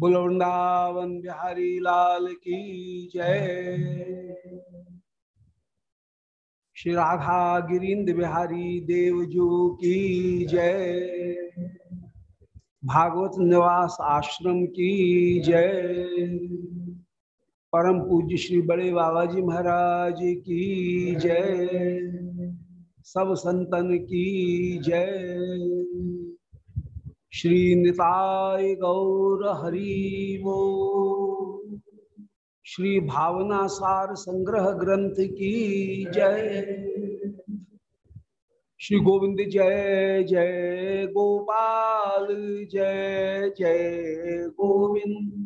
बुलवृंदावन बिहारी लाल की जय। श्री राधा गिरीन्द्र बिहारी देवजू की जय। भागवत निवास आश्रम की जय। परम पूज्य श्री बड़े बाबा जी महाराज की जय। सब संतन की जय। श्री निताय गौर हरि वो। श्री भावना सार संग्रह ग्रंथ की जय। श्री गोविंद जय जय गोपाल, जय जय गोविंद।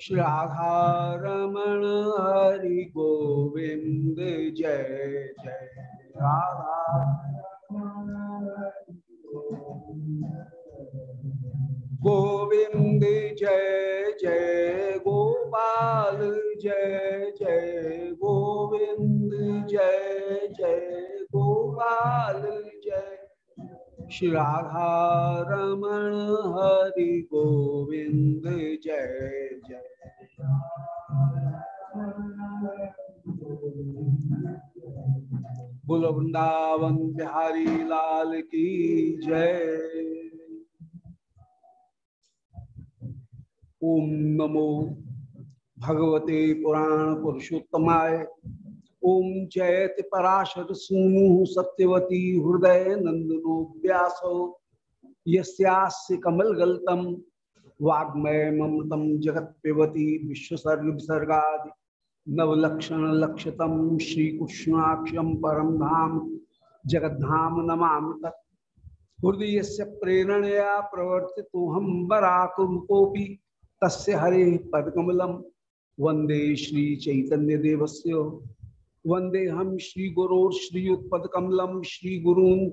श्री हरि गोविंद जय जय। राधा गोविंद जय जय। गोपाल जय जय। गोविंद जय जय। गोपाल जय। श्री राधा रमण हरि गोविंद, जय जय। बुल, वृंदावन बिहारी लाल की जय। ओम नमो भगवते पुराण पुरुषोत्तमाय ओम जयति पराशर सूनु सत्यवती हृदय नंदनो व्यास। यस्यास्य कमल गलतम वाग्मय ममृतम जगत पिबती विश्वसर्ग विसर्गा नवलक्षण लक्षतम श्री कृष्णाक्षम परम धाम, जगद्धाम नमा तत् हृदय से प्रेरणया प्रवर्ति हम बराकुरूपोपि तस्य हरे पदकमलम वंदे श्री वंदे हम श्री गुरो श्रीयुत्पकमलम श्री गुरून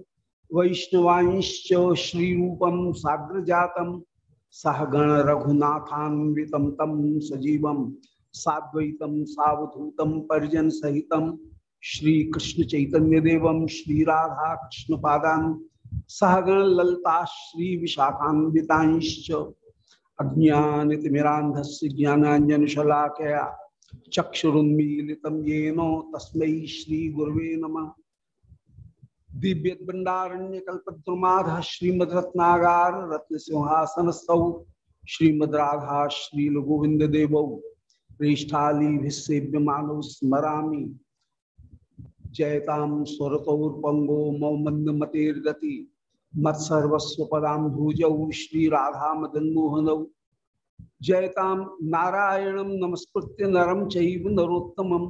वैष्णवांश्च श्री रूपम साग्र जातम सहगण रघुनाथान्वितम तम सजीवम साद्वैतम सावधूतम परिजन सहितम श्री कृष्ण चैतन्य देवम श्री राधा कृष्ण पादान। सहगण ललता, श्री विशाखान्विताश्च। अज्ञानितिमिरान्धस्य ज्ञानाञ्जनशलाकया। चक्षुरुन्मीलितं येनो तस्मै श्रीगुर्वे नमः। दिव्यद्भण्डारण्यकल्पद्रुमाधः श्रीमद्रत्नागार रत्नसिंहासनस्थौ श्रीमद्राधा श्रीलगोविन्ददेवौ प्रेष्ठालीभिसेव्यमानौ स्मरामि। जयतां स्वरतौर्पङ्गो मौमन्दमतेर्गति मत्सर्वस्व पदाम्भुजौ श्री राधा मदन मोहनौ जयताम नारायणं नमस्कृत्य नरं चैव नरोत्तमं।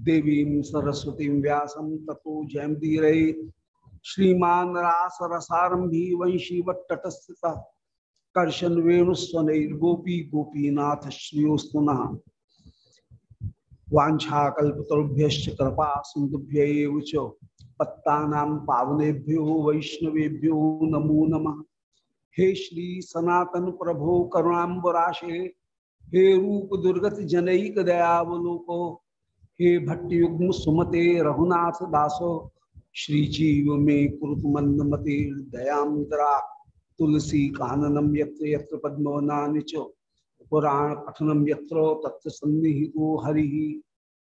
देवीं सरस्वतीं व्यासं ततो जयंदीरे श्रीमान रासरसारंभी वंशीवट्टटस्थितः। कर्शन वेणुस्वनैर्गोपी गोपीनाथ श्रियोस्तुनः वाछाकल्पतरुभ्य कृपा सिंधुभ्य पत्ता पावनेभ्यो वैष्णवेभ्यो नमो नमः। हे श्री सनातन प्रभो करुणाबराशे हे रूप दुर्गत जनक दयावलोको, हे भट्टयुग्म सुमते रघुनाथ दासो, श्री जीव में कुरुत मंद मते दयांतरा तुलसी काननम यत्र यत्र च, पुराण पठनम यत्र तत्र सन्निहितो हरि।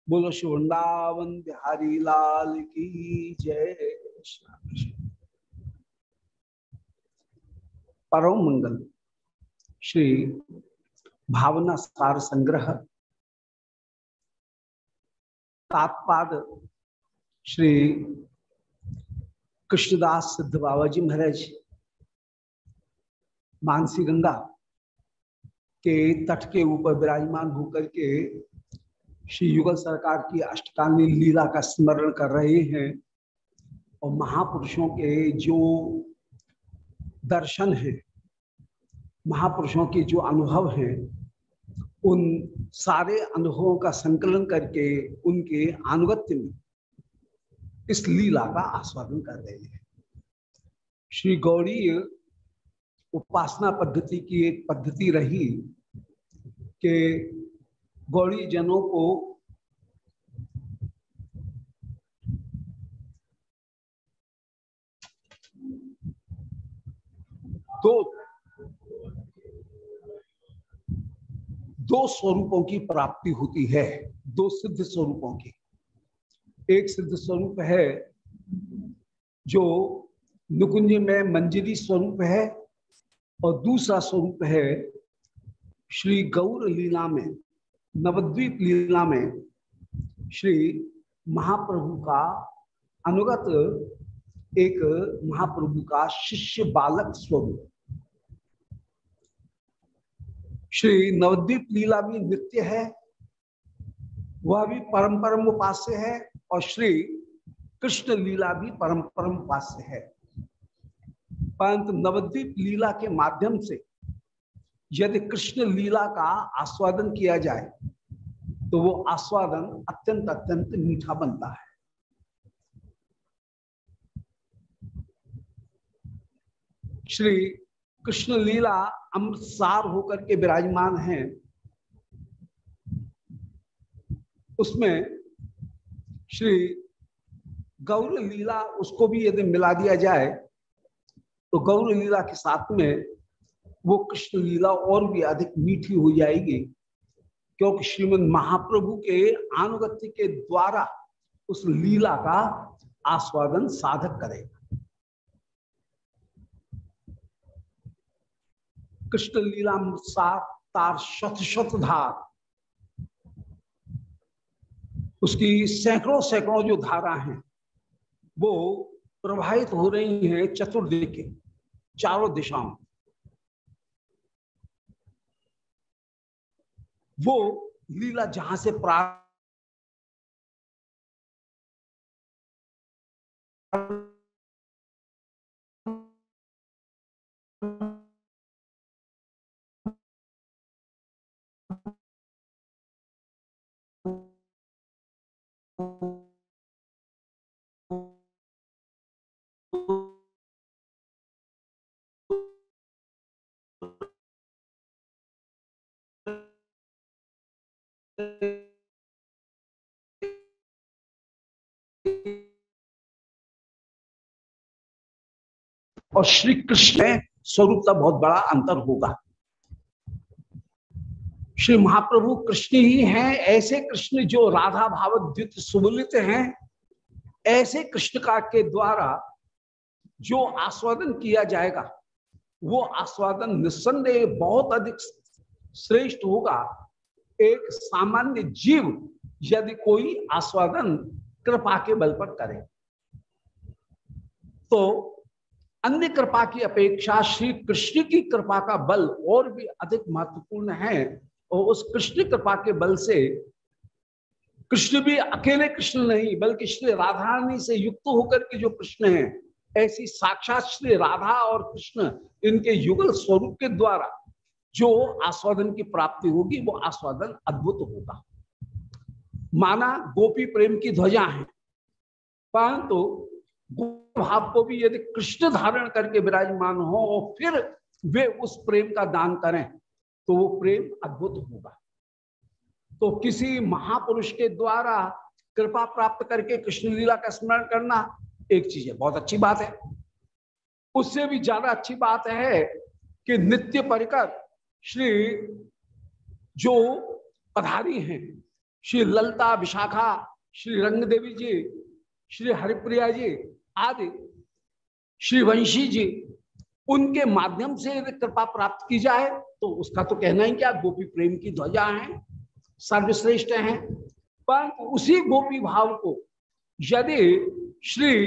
बोलो वृंदावन बिहारी लाल की जय। परम मंगल श्री भावना सार संग्रह। तात्पाद श्री कृष्णदास सिद्ध बाबा जी महाराज। मानसी गंगा के तट के ऊपर विराजमान होकर के श्री युगल सरकार की अष्टकालीन लीला का स्मरण कर रहे हैं और महापुरुषों के जो दर्शन है, महापुरुषों के जो अनुभव हैं, उन सारे अनुभवों का संकलन करके उनके अनुगत्य में इस लीला का आस्वादन कर रहे हैं। श्री गौरी उपासना पद्धति की एक पद्धति रही कि गौरी जनों को दो दो स्वरूपों की प्राप्ति होती है, दो सिद्ध स्वरूपों की। एक सिद्ध स्वरूप है जो नुकुंज में मंजरी स्वरूप है और दूसरा स्वरूप है श्री गौर लीला में, नवद्वीप लीला में श्री महाप्रभु का अनुगत एक महाप्रभु का शिष्य बालक स्वरूप। श्री नवद्वीप लीला भी नित्य है, वह भी परम परम उपास्य है और श्री कृष्ण लीला भी परम परम उपास्य है। परंतु नवद्वीप लीला के माध्यम से यदि कृष्ण लीला का आस्वादन किया जाए तो वो आस्वादन अत्यंत अत्यंत मीठा बनता है। श्री कृष्ण लीला अमृतसार होकर के विराजमान हैं। उसमें श्री गौर लीला उसको भी यदि मिला दिया जाए तो गौर लीला के साथ में वो कृष्ण लीला और भी अधिक मीठी हो जाएगी, क्योंकि श्रीमद महाप्रभु के अनुगत्य के द्वारा उस लीला का आस्वादन साधक करेगा। कृष्ण लीला सात तार शत शत धार उसकी सैकड़ों सैकड़ों जो धारा हैं, वो प्रवाहित हो रही हैं चतुर्दिक चारों दिशाओं। वो लीला जहाँ से प्राप्त और श्री कृष्ण में स्वरूप का बहुत बड़ा अंतर होगा। श्री महाप्रभु कृष्ण ही हैं, ऐसे कृष्ण जो राधा भाव द्वित सुबलित हैं, ऐसे कृष्ण का के द्वारा जो आस्वादन किया जाएगा, वो आस्वादन निस्संदेह बहुत अधिक श्रेष्ठ होगा। एक सामान्य जीव यदि कोई आस्वादन कृपा के बल पर करे। तो अन्य कृपा की अपेक्षा श्री कृष्ण की कृपा का बल और भी अधिक महत्वपूर्ण है और उस कृष्ण कृपा के बल से कृष्ण भी अकेले कृष्ण नहीं, बल्कि श्री राधारानी से युक्त होकर के जो कृष्ण है, ऐसी साक्षात श्री राधा और कृष्ण इनके युगल स्वरूप के द्वारा जो आस्वादन की प्राप्ति होगी, वो आस्वादन अद्भुत होगा। माना गोपी प्रेम की ध्वजा है, परंतु तो भाव को भी यदि कृष्ण धारण करके विराजमान हो और फिर वे उस प्रेम का दान करें तो वो प्रेम अद्भुत होगा। तो किसी महापुरुष के द्वारा कृपा प्राप्त करके कृष्ण लीला का स्मरण करना एक चीज़ है, बहुत अच्छी बात है। उससे भी ज़्यादा अच्छी बात है कि नित्य परिकर श्री जो पधारी हैं, श्री ललता विशाखा, श्री रंग देवी जी, श्री हरिप्रिया जी आदि, श्री वंशी जी, उनके माध्यम से कृपा प्राप्त की जाए तो उसका तो कहना ही क्या, गोपी प्रेम की ध्वजा है, सर्वश्रेष्ठ है। पर उसी गोपी भाव को यदि श्री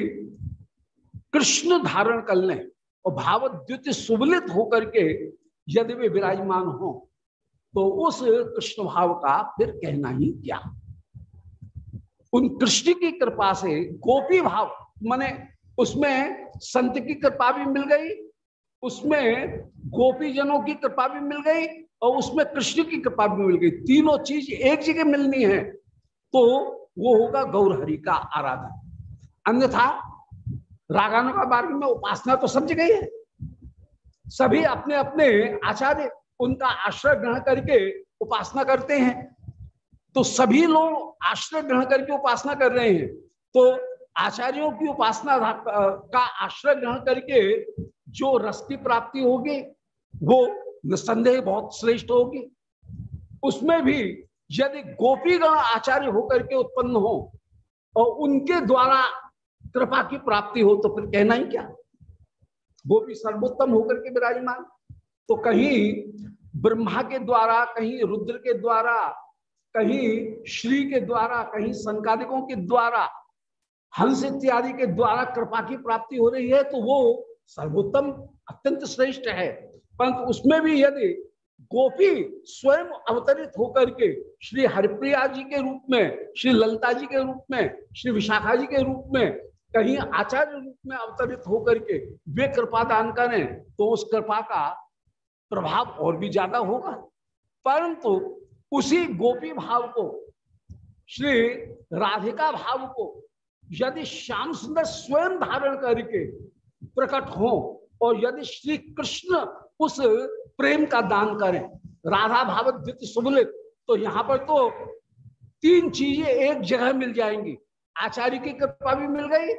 कृष्ण धारण कर लें और भाव सुबलित होकर के यदि वे विराजमान हो तो उस कृष्ण भाव का फिर कहना ही क्या? उन कृष्ण की कृपा से गोपी भाव, माने उसमें संत की कृपा भी मिल गई, उसमें गोपी जनों की कृपा भी मिल गई, और उसमें कृष्ण की कृपा भी मिल गई। तीनों चीज़ एक जगह मिलनी है तो वो होगा गौरहरि का आराधन। अन्यथा रागानु का मार्ग में उपासना तो सब जगह है। सभी अपने अपने आचार्य उनका आश्रय ग्रहण करके उपासना करते हैं। तो सभी लोग आश्रय ग्रहण करके उपासना कर रहे हैं। तो आचार्यों की उपासना का आश्रय ग्रहण करके जो रस की प्राप्ति होगी, वो निस्संदेह बहुत श्रेष्ठ होगी। उसमें भी यदि गोपीगण आचार्य होकर के उत्पन्न हो और उनके द्वारा कृपा की प्राप्ति हो तो फिर कहना ही क्या? गोपी सर्वोत्तम होकर के विराजमान। तो कहीं ब्रह्मा के द्वारा, कहीं रुद्र के द्वारा, कहीं श्री के द्वारा, कहीं संकादिकों के द्वारा, हंस इत्यादि के द्वारा कृपा की प्राप्ति हो रही है तो वो सर्वोत्तम, अत्यंत श्रेष्ठ है। परंतु उसमें भी यदि गोपी स्वयं अवतरित होकर के श्री हरिप्रिया जी के रूप में, श्री ललिता जी के रूप में, श्री विशाखा जी के रूप में कहीं आचार्य रूप में अवतरित होकर के वे कृपा दान करें तो उस कृपा का प्रभाव और भी ज़्यादा होगा। परंतु उसी गोपी भाव को, श्री राधिका भाव को, यदि श्याम सुंदर स्वयं धारण करके प्रकट हो और यदि श्री कृष्ण उस प्रेम का दान करें, राधा भाव द्वित सुबलित तो यहाँ पर तो तीन चीज़ें एक जगह मिल जाएँगी। आचार्य की कृपा भी मिल गई।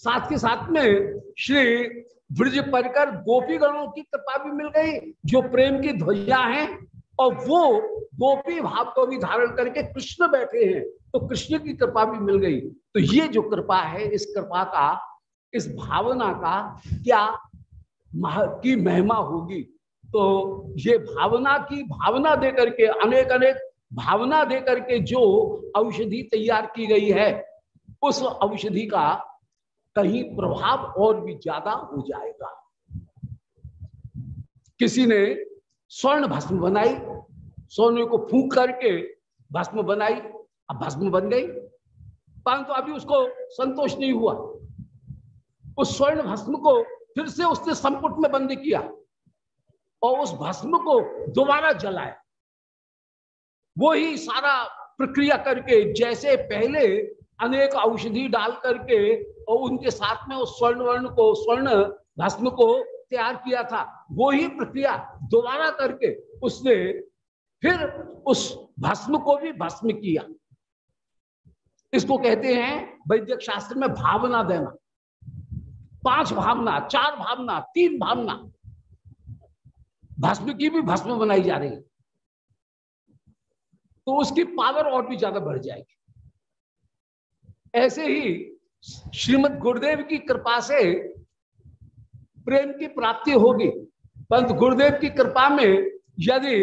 साथ के साथ में श्री ब्रज परिकर गोपी गणों की कृपा भी मिल गई, जो प्रेम की ध्वजा हैं, और वो गोपी भाव को भी धारण करके कृष्ण बैठे हैं तो कृष्ण की कृपा भी मिल गई। तो ये जो कृपा है, इस कृपा का, इस भावना का क्या की महिमा होगी? तो ये भावना की भावना दे करके अनेक अनेक भावना दे करके जो औषधि तैयार की गई है, उस औषधि का कहीं प्रभाव और भी ज़्यादा हो जाएगा। किसी ने स्वर्ण भस्म बनाई, सोने को फूक करके भस्म बनाई, अब भस्म बन गई। परंतु अभी उसको संतोष नहीं हुआ। उस स्वर्ण भस्म को फिर से उसने संपुट में बंद किया और उस भस्म को दोबारा जलाया। वो ही सारा प्रक्रिया करके, जैसे पहले अनेक औषधि डाल करके और उनके साथ में उस स्वर्ण वर्ण को, स्वर्ण भस्म को तैयार किया था वो ही प्रक्रिया दोबारा करके उसने फिर उस भस्म को भी भस्म किया। इसको कहते हैं वैद्यक शास्त्र में भावना देना। पाँच भावना, चार भावना, तीन भावना। भस्म की भी भस्म बनाई जा रही है। तो उसकी पावर और भी ज़्यादा बढ़ जाएगी। ऐसे ही श्रीमद गुरुदेव की कृपा से प्रेम की प्राप्ति होगी, परंतु गुरुदेव की कृपा में यदि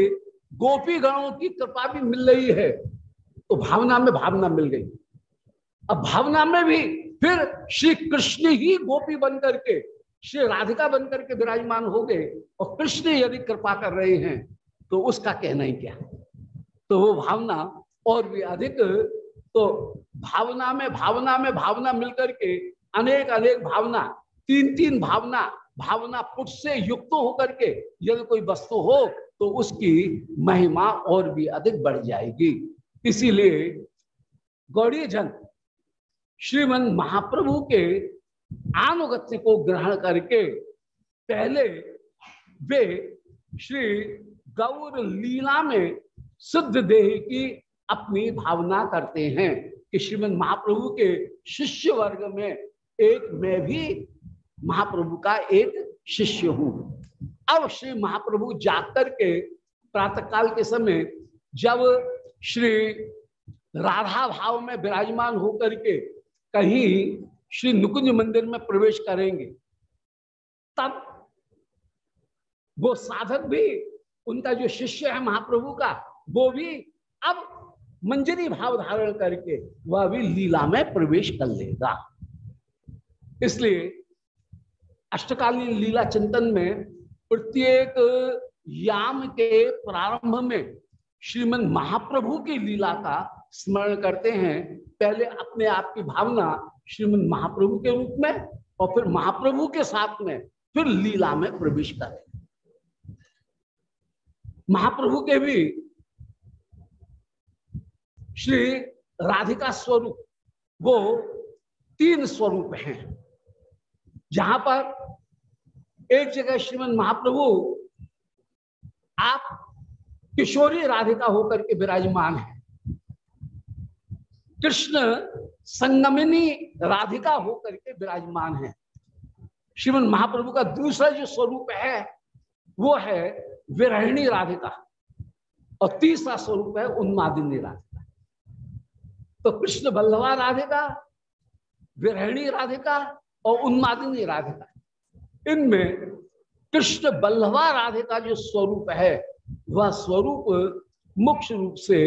गोपी गणों की कृपा भी मिल रही है तो भावना में भावना मिल गई। अब भावना में भी फिर श्री कृष्ण ही गोपी बनकर के, श्री राधिका बनकर के विराजमान हो गए, और कृष्ण यदि कृपा कर रहे हैं तो उसका कहना ही क्या? तो वो भावना और भी अधिक तो भावना में भावना में, भावना मिलकर के अनेक अनेक भावना, तीन तीन भावना भावना पुट से युक्त होकर के यदि कोई वस्तु हो तो उसकी महिमा और भी अधिक बढ़ जाएगी। इसीलिए गौड़ी जन श्रीमन महाप्रभु के अनुगत्य को ग्रहण करके पहले वे श्री गौर लीला में सिद्ध देह की अपनी भावना करते हैं कि श्रीमद महाप्रभु के शिष्य वर्ग में एक मैं भी महाप्रभु का एक शिष्य हूँ। अब श्री महाप्रभु जाकर के प्रातः काल के समय जब श्री राधा भाव में विराजमान होकर के कहीं श्री नुकुंज मंदिर में प्रवेश करेंगे, तब वो साधक भी उनका जो शिष्य है महाप्रभु का वो भी अब मंजरी भाव धारण करके वह भी लीला में प्रवेश कर लेगा। इसलिए अष्टकालीन लीला चिंतन में प्रत्येक याम के प्रारंभ में श्रीमद महाप्रभु की लीला का स्मरण करते हैं। पहले अपने आप की भावना श्रीमद महाप्रभु के रूप में और फिर महाप्रभु के साथ में फिर लीला में प्रवेश करें। महाप्रभु के भी श्री राधिका स्वरूप, वो तीन स्वरूप हैं। जहाँ पर एक जगह श्रीमद महाप्रभु आप किशोरी राधिका होकर के विराजमान है। कृष्ण संगमिनी राधिका होकर के विराजमान है। श्रीमद महाप्रभु का दूसरा जो स्वरूप है, वो है विरहिणी राधिका, और तीसरा स्वरूप है उन्मादिनी राधिका। तो कृष्ण बल्लभा राधिका विरहिणी राधिका और उन्मादिनी राधिका। इनमें कृष्ण बल्लभा राधिका जो स्वरूप है, वह स्वरूप मुख्य रूप से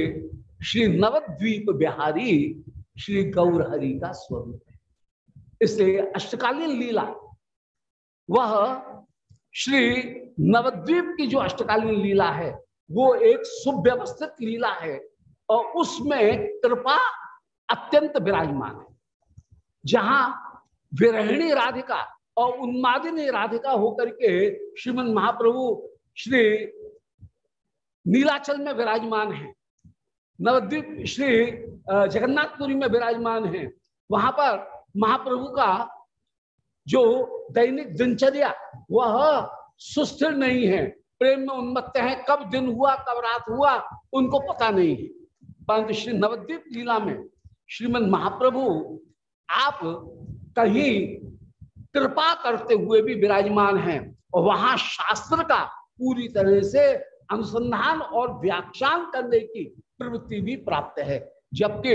श्री नवद्वीप बिहारी, श्री गौरहरि का स्वरूप है। इसलिए अष्टकालीन लीला, वह श्री नवद्वीप की जो अष्टकालीन लीला है, वो एक सुव्यवस्थित लीला है और उसमें कृपा अत्यंत विराजमान है। जहाँ विरहिणी राधिका और उन्मादिनी राधिका होकर के श्रीमद महाप्रभु श्री नीलाचल में विराजमान है। नवद्वीप श्री जगन्नाथपुरी में विराजमान है। वहाँ पर महाप्रभु का जो दैनिक दिनचर्या, वह सुस्थिर नहीं है। प्रेम में उन्मत्त है। कब दिन हुआ, कब रात हुआ, उनको पता नहीं है। परंतु श्री नवद्वीप लीला में श्रीमद महाप्रभु, आप कहीं कृपा करते हुए भी विराजमान हैं और वहाँ शास्त्र का पूरी तरह से अनुसंधान और व्याख्यान करने की प्रवृत्ति भी प्राप्त है। जबकि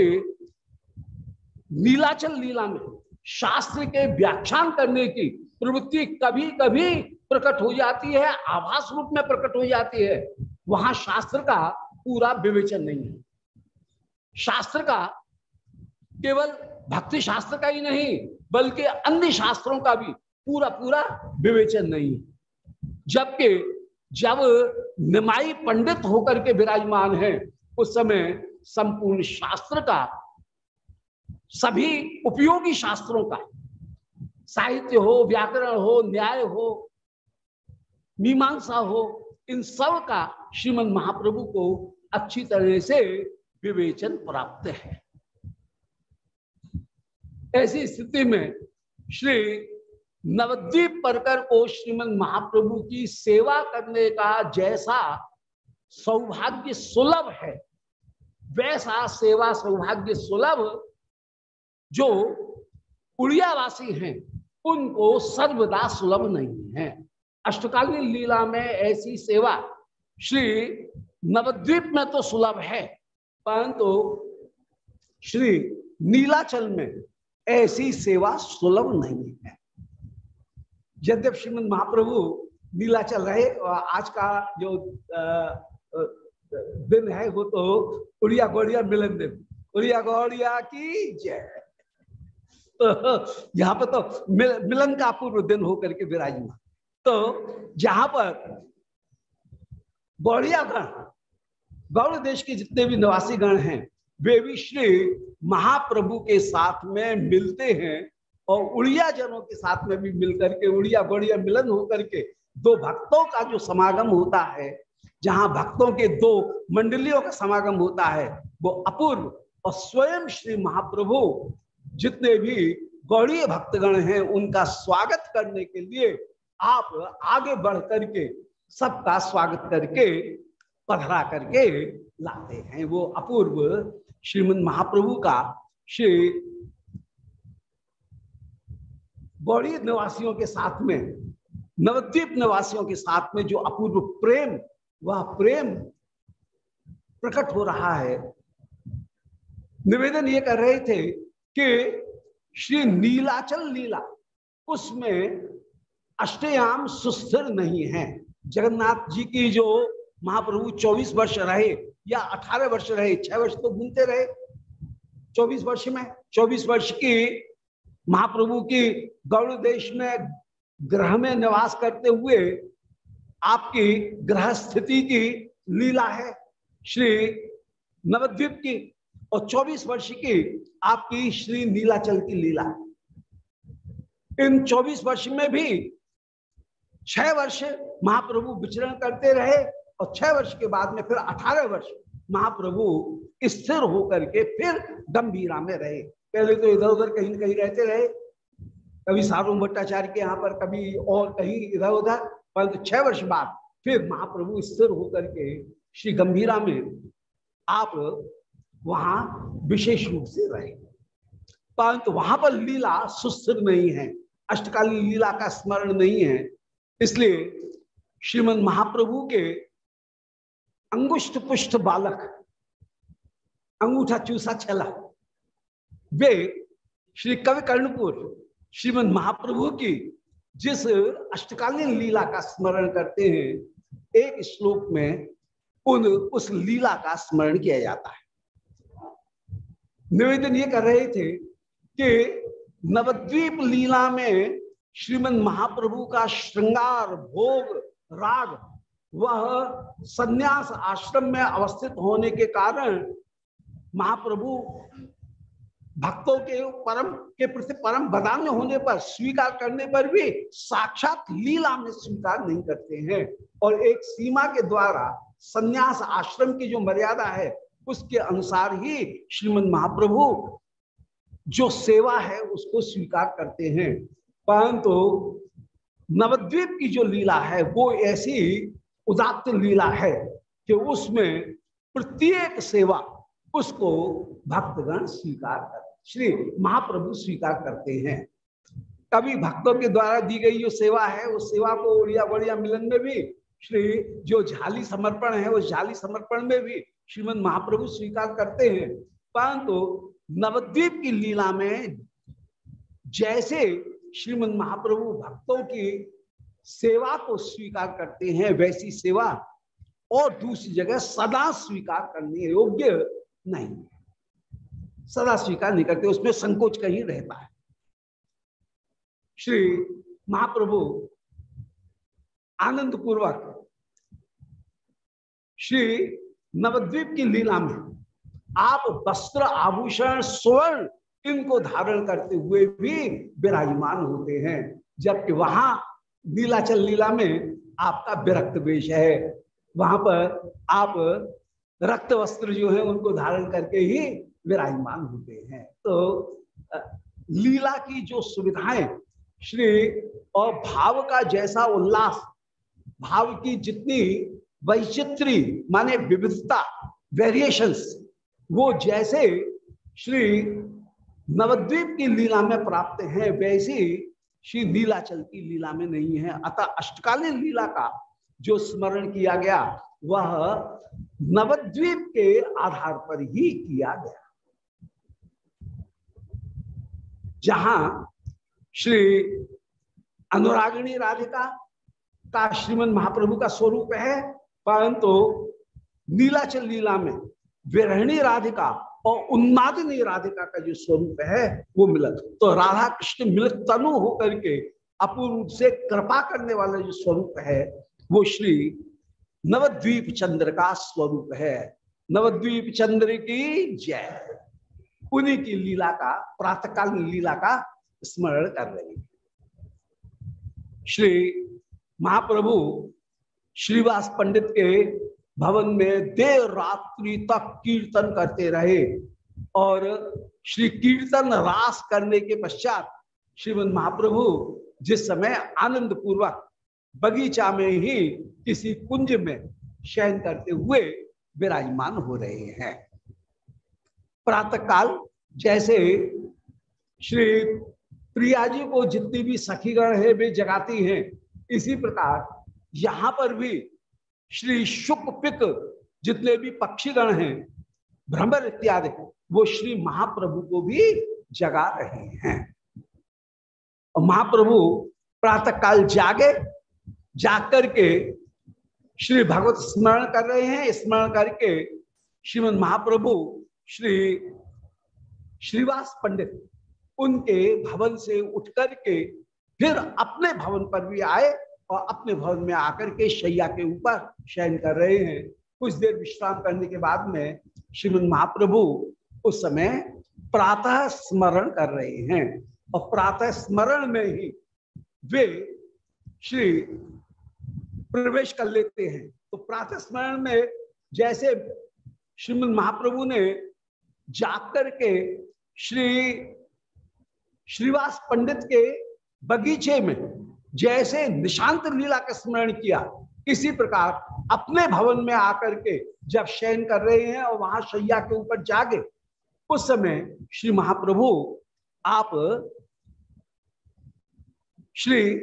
नीलाचल लीला में शास्त्र के व्याख्यान करने की प्रवृत्ति कभी कभी प्रकट हो जाती है, आभास रूप में प्रकट हो जाती है। वहाँ शास्त्र का पूरा विवेचन नहीं है। शास्त्र का केवल भक्ति शास्त्र का ही नहीं, बल्कि अन्य शास्त्रों का भी पूरा पूरा विवेचन नहीं। जबकि जब निमाई पंडित होकर के विराजमान है, उस समय संपूर्ण शास्त्र का, सभी उपयोगी शास्त्रों का, साहित्य हो, व्याकरण हो, न्याय हो, मीमांसा हो, इन सब का श्रीमद महाप्रभु को अच्छी तरह से विवेचन प्राप्त है। ऐसी स्थिति में श्री नवद्वीप परकर को श्रीमद महाप्रभु की सेवा करने का जैसा सौभाग्य सुलभ है, वैसा सेवा सौभाग्य सुलभ जो उड़ियावासी हैं, उनको सर्वदा सुलभ नहीं है। अष्टकालीन लीला में ऐसी सेवा श्री नवद्वीप में तो सुलभ है, परंतु श्री नीलाचल में ऐसी सेवा सुलभ नहीं है। यद्यप श्रीमद महाप्रभु नीलाचल रहे आज का जो दिन है वो तो उड़िया गौड़िया मिलन दिन उड़िया गौड़िया की जय। तो यहाँ पर तो मिल, मिलन का पूर्व दिन होकर के विराजमान। तो जहाँ पर गौड़िया गण गौड़ देश के जितने भी निवासी गण हैं वे भी महाप्रभु के साथ में मिलते हैं और उड़िया जनों के साथ में भी मिलकर के उड़िया गौड़िया मिलन होकर के दो भक्तों का जो समागम होता है, जहाँ भक्तों के दो मंडलियों का समागम होता है, वो अपूर्व और स्वयं श्री महाप्रभु जितने भी गौड़ीय भक्तगण हैं, उनका स्वागत करने के लिए आप आगे बढ़ करके सबका स्वागत करके पधरा करके लाते हैं। वो अपूर्व श्रीमद महाप्रभु का श्री गौड़ी निवासियों के साथ में, नवद्वीप निवासियों के साथ में जो अपूर्व प्रेम, वह प्रेम प्रकट हो रहा है। निवेदन ये कर रहे थे कि श्री नीलाचल लीला, उसमें अष्टयाम सुस्थिर नहीं है। जगन्नाथ जी की जो महाप्रभु 24 वर्ष रहे या 18 वर्ष रहे, छह वर्ष तो घूमते रहे। 24 वर्ष में 24 वर्ष की महाप्रभु की गौड़ देश में, ग्रह में निवास करते हुए आपकी ग्रह स्थिति की लीला है, श्री नवद्वीप की। और 24 वर्ष की आपकी श्री नीलाचल की लीला। इन 24 वर्ष में भी छह वर्ष महाप्रभु विचरण करते रहे और छह वर्ष के बाद में फिर अठारह वर्ष महाप्रभु स्थिर होकर के फिर गंभीरा में रहे। पहले तो इधर उधर कहीं कहीं रहते रहे। कभी सारू भट्टाचार्य के यहाँ पर, कभी और कहीं इधर उधर। परंतु छह वर्ष बाद फिर महाप्रभु स्थिर होकर के श्री गंभीरा में आप वहाँ विशेष रूप से रहे। परंतु वहाँ पर लीला सुस्थिर नहीं है। अष्टकालीन लीला का स्मरण नहीं है। इसलिए श्रीमद महाप्रभु के अंगुष्ठ पुष्ट बालक अंगूठा चूसा छला वे श्री कवि कर्णपुर, श्रीमद महाप्रभु की जिस अष्टकालीन लीला का स्मरण करते हैं, एक श्लोक में उन, उस लीला का स्मरण किया जाता है। निवेदन ये कर रहे थे कि नवद्वीप लीला में श्रीमद महाप्रभु का श्रृंगार, भोग, राग वह सन्यास आश्रम में अवस्थित होने के कारण महाप्रभु भक्तों के परम, के प्रति परम बदान्य होने पर, स्वीकार करने पर भी साक्षात लीला में स्वीकार नहीं करते हैं। और एक सीमा के द्वारा सन्यास आश्रम की जो मर्यादा है, उसके अनुसार ही श्रीमद महाप्रभु जो सेवा है, उसको स्वीकार करते हैं। परंतु नवद्वीप की जो लीला है, वो ऐसी उदात्त लीला है कि उसमें प्रत्येक सेवा उसको भक्तगण स्वीकार कर, श्री महाप्रभु स्वीकार करते हैं। कभी भक्तों के द्वारा दी गई जो सेवा है, उस सेवा को उड़िया बढ़िया मिलन में भी श्री जो झाली समर्पण है, उस झाली समर्पण में भी श्रीमद महाप्रभु स्वीकार करते हैं। परंतु तो नवद्वीप की लीला में जैसे श्रीमद महाप्रभु भक्तों की सेवा को स्वीकार करते हैं, वैसी सेवा और दूसरी जगह सदा स्वीकार करने योग्य नहीं सदा स्वीकार नहीं करते, उसमें संकोच कहीं रहता है। श्री महाप्रभु आनंद पूर्वक श्री नवद्वीप की लीला में आप वस्त्र आभूषण, स्वर्ण इनको धारण करते हुए भी विराजमान होते हैं, जबकि वहाँ नीलाचल लीला में आपका विरक्त वेश है। वहाँ पर आप रक्त वस्त्र जो है उनको धारण करके ही विराजमान होते हैं। तो लीला की जो सुविधाएँ, श्री और भाव का जैसा उल्लास, भाव की जितनी वैचित्री, माने विविधता वेरिएशंस वो जैसे श्री नवद्वीप की लीला में प्राप्त है, वैसी श्री नीलाचल की लीला में नहीं है। अतः अष्टकालीन लीला का जो स्मरण किया गया, वह नवद्वीप के आधार पर ही किया गया। जहाँ श्री अनुरागिणी राधिका का श्रीमद महाप्रभु का स्वरूप है, परंतु नीलाचल लीला में विरहणी राधिका और उन्मादिनी राधिका का जो स्वरूप है, वो मिलत तो राधा कृष्ण मिलत तनु होकर के अपूर्व से कृपा करने वाला जो स्वरूप है, वो श्री नवद्वीप चंद्र का स्वरूप है। नवद्वीप चंद्र की जय। उन्हीं की लीला का, प्रातकालीन लीला का स्मरण कर रहे श्री महाप्रभु श्रीवास पंडित के भवन में देर रात्रि तक कीर्तन करते रहे और श्री कीर्तन रास करने के पश्चात श्रीमद महाप्रभु जिस समय आनंद पूर्वक बगीचा में ही किसी कुंज में शयन करते हुए विराजमान हो रहे हैं। प्रातः काल जैसे श्री प्रिया जी को जितनी भी सखीगण है, वे जगाती हैं। इसी प्रकार यहाँ पर भी श्री शुक पिक जितने भी पक्षीगण हैं भ्रमर इत्यादि, वो श्री महाप्रभु को भी जगा रहे हैं। महाप्रभु प्रातः काल जागे जाग करके श्री भगवत स्मरण कर रहे हैं। स्मरण करके श्रीमद महाप्रभु श्री श्रीवास पंडित उनके भवन से उठ करके फिर अपने भवन पर भी आए। और अपने भवन में आकर के शैया के ऊपर शयन कर रहे हैं। कुछ देर विश्राम करने के बाद में श्रीमद महाप्रभु उस समय प्रातः स्मरण कर रहे हैं और प्रातः स्मरण में ही वे श्री प्रवेश कर लेते हैं। तो प्रातः स्मरण में जैसे श्रीमद महाप्रभु ने जाग करके श्री श्रीवास पंडित के बगीचे में जैसे निशांत लीला का स्मरण किया, इसी प्रकार अपने भवन में आकर के जब शयन कर रहे हैं और वहाँ शैया के ऊपर जागे, उस समय श्री महाप्रभु, आप श्री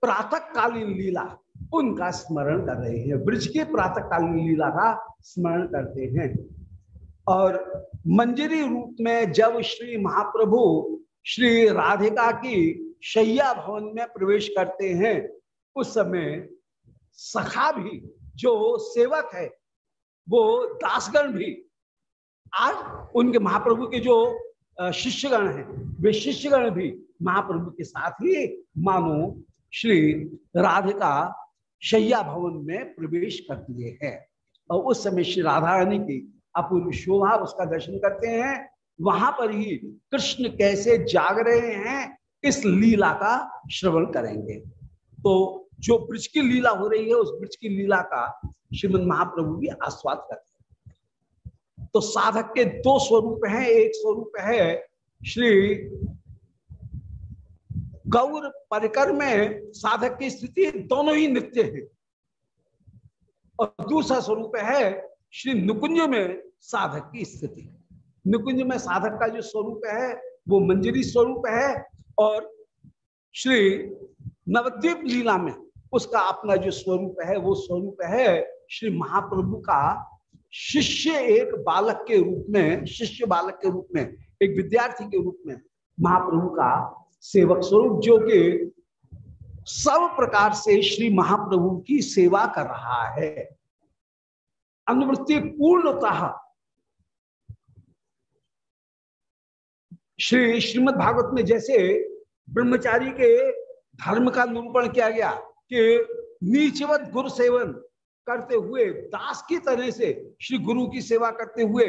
प्रातः कालीन लीला, उनका स्मरण कर रहे हैं। ब्रज के प्रातः कालीन लीला का स्मरण करते हैं। और मंजरी रूप में जब श्री महाप्रभु, श्री राधिका की शैया भवन में प्रवेश करते हैं, उस समय सखा भी जो सेवक है, वो दासगण भी, आज उनके महाप्रभु के जो शिष्यगण हैं, वे शिष्यगण भी महाप्रभु के साथ ही मानो श्री राधिका शैया भवन में प्रवेश कर दिए हैं। और उस समय श्री राधा रानी की अपूर्व शोभा उसका दर्शन करते हैं। वहाँ पर ही कृष्ण कैसे जाग रहे हैं इस लीला का श्रवण करेंगे? तो जो ब्रज की लीला हो रही है, उस ब्रज की लीला का श्रीमद महाप्रभु भी आस्वाद करते हैं। तो साधक के दो स्वरूप हैं, एक स्वरूप है श्री गौर परिकर में साधक की स्थिति, दोनों ही नित्य है। और दूसरा स्वरूप है श्री नुकुंज में साधक की स्थिति। नुकुंज में साधक का जो स्वरूप है, वो मंजरी स्वरूप है और श्री नवद्वीप लीला में उसका अपना जो स्वरूप है, वो स्वरूप है श्री महाप्रभु का शिष्य एक बालक के रूप में, शिष्य बालक के रूप में, एक विद्यार्थी के रूप में महाप्रभु का सेवक स्वरूप, जो कि सब प्रकार से श्री महाप्रभु की सेवा कर रहा है। अनुवृत्ति पूर्णतः श्री श्रीमद भागवत में जैसे ब्रह्मचारी के धर्म का निरूपण किया गया कि नीचवत गुरु सेवन करते हुए, दास की तरह से श्री गुरु की सेवा करते हुए,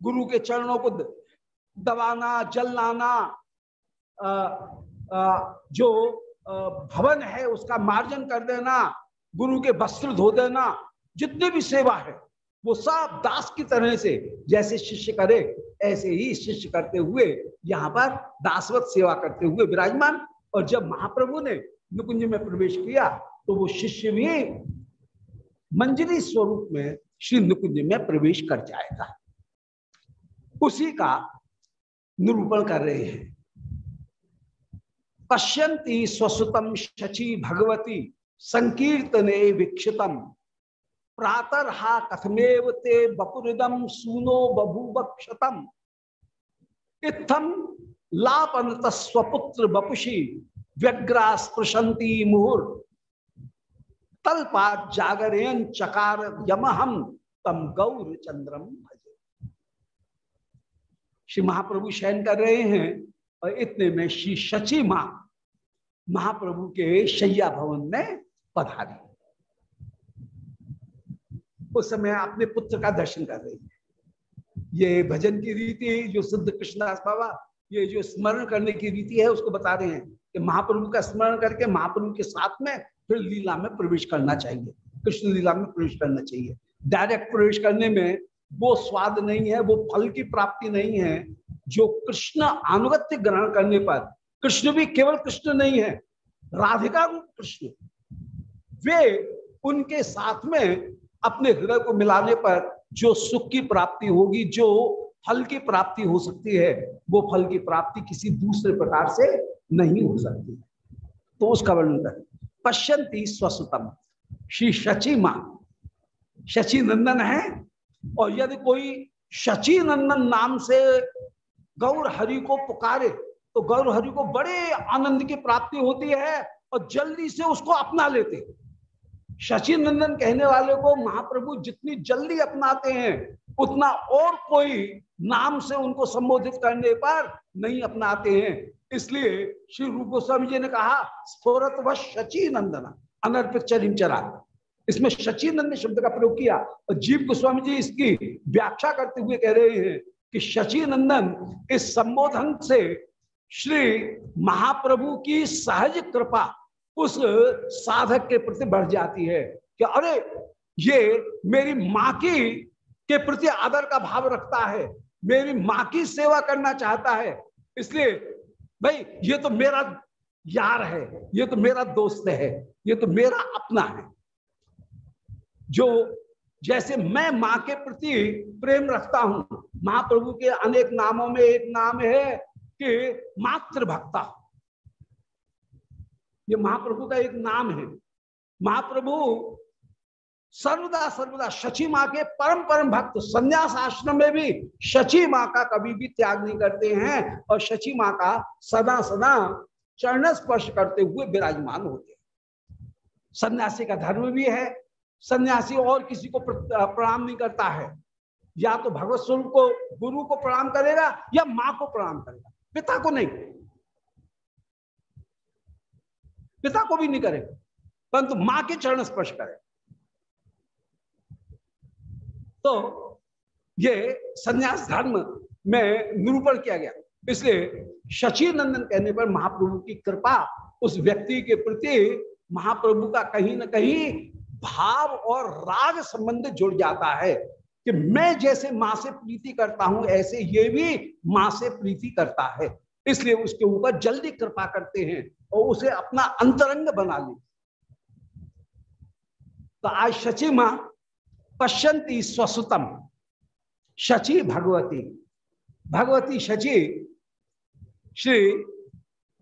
गुरु के चरणों को दबाना जल जलाना जो भवन है उसका मार्जन कर देना, गुरु के वस्त्र धो देना, जितनी भी सेवा है वो सब दास की तरह से जैसे शिष्य करे, ऐसे ही शिष्य करते हुए यहाँ पर दासवत सेवा करते हुए विराजमान। और जब महाप्रभु ने नुकुंज में प्रवेश किया तो वो शिष्य भी मंजरी स्वरूप में श्री नुकुंज में प्रवेश कर जाएगा। उसी का निरूपण कर रहे हैं। पश्यंती स्वसुतम शची भगवती, संकीर्तने विक्षितम। प्रातर हा कथमेव ते बपुरिदम सूनो बभूवक्षतम। इत्थम लापनत स्वपुत्र बपुषी व्यग्रा स्पृशंती मुहुर। तलपा जागरेन चकार यमहम तम गौर चंद्रम भजे। श्री महाप्रभु शयन कर रहे हैं और इतने में श्री शची माँ महाप्रभु के शैया भवन में पधारी। उस समय अपने पुत्र का दर्शन कर रही है। ये भजन की रीति जो सिद्ध कृष्णदास बाबा, ये जो स्मरण करने की रीति है, उसको बता रहे हैं कि महाप्रभु का स्मरण करके महाप्रभु के साथ में फिर लीला में प्रवेश करना चाहिए। कृष्ण लीला में प्रवेश करना चाहिए। डायरेक्ट प्रवेश करने में वो स्वाद नहीं है, वो फल की प्राप्ति नहीं है, जो कृष्ण अनुगत्य ग्रहण करने पर। कृष्ण भी केवल कृष्ण नहीं है, राधिका रूप कृष्ण। वे उनके साथ में अपने हृदय को मिलाने पर जो सुख की प्राप्ति होगी, जो फल की प्राप्ति हो सकती है, वो फल की प्राप्ति किसी दूसरे प्रकार से नहीं हो सकती। तो उसका वर्णन कर। पश्यंती स्वसुतम। श्री शची माँ, शची नंदन है और यदि कोई शची नंदन नाम से गौर हरि को पुकारे तो गौर हरि को बड़े आनंद की प्राप्ति होती है और जल्दी से उसको अपना लेते हैं। शशि नंदन कहने वाले को महाप्रभु जितनी जल्दी अपनाते हैं, उतना और कोई नाम से उनको संबोधित करने पर नहीं अपनाते हैं। इसलिए श्री रूप गोस्वामी जी ने कहा स्फोरत व शची नंदन अनर्पित चरिम चरा इसमें शची नंदन शब्द का प्रयोग किया और जीव गोस्वामी जी इसकी व्याख्या करते हुए कह रहे हैं कि शची नंदन इस संबोधन से श्री महाप्रभु की सहज कृपा उस साधक के प्रति बढ़ जाती है कि अरे, ये मेरी माँ की, के प्रति आदर का भाव रखता है, मेरी माँ की सेवा करना चाहता है। इसलिए, भाई, ये तो मेरा यार है, ये तो मेरा दोस्त है, ये तो मेरा अपना है। जो, जैसे मैं माँ के प्रति प्रेम रखता हूँ महाप्रभु के अनेक नामों में एक नाम है कि मातृभक्ता। ये महाप्रभु का एक नाम है। महाप्रभु सर्वदा सर्वदा शची माँ के परम परम भक्त, संन्यास आश्रम में भी शची माँ का कभी भी त्याग नहीं करते हैं और शची माँ का सदा सदा चरण स्पर्श करते हुए विराजमान होते हैं। सन्यासी का धर्म भी है। सन्यासी और किसी को प्रणाम नहीं करता है। या तो भगवत स्वरूप को, गुरु को प्रणाम करेगा या माँ को प्रणाम करेगा। पिता को नहीं। पिता को भी नहीं करेगा, परंतु माँ के चरण स्पर्श करे तो ये संन्यास धर्म में निरूपण किया गया। इसलिए शची नंदन कहने पर महाप्रभु की कृपा उस व्यक्ति के प्रति महाप्रभु का कहीं ना कहीं भाव और राग संबंध जुड़ जाता है कि मैं जैसे माँ से प्रीति करता हूँ, ऐसे ये भी माँ से प्रीति करता है। इसलिए उसके ऊपर जल्दी कृपा करते हैं और उसे अपना अंतरंग बना ले तो आज शची माँ पश्यंती स्वसुतम, शची भगवती। भगवती शची, श्री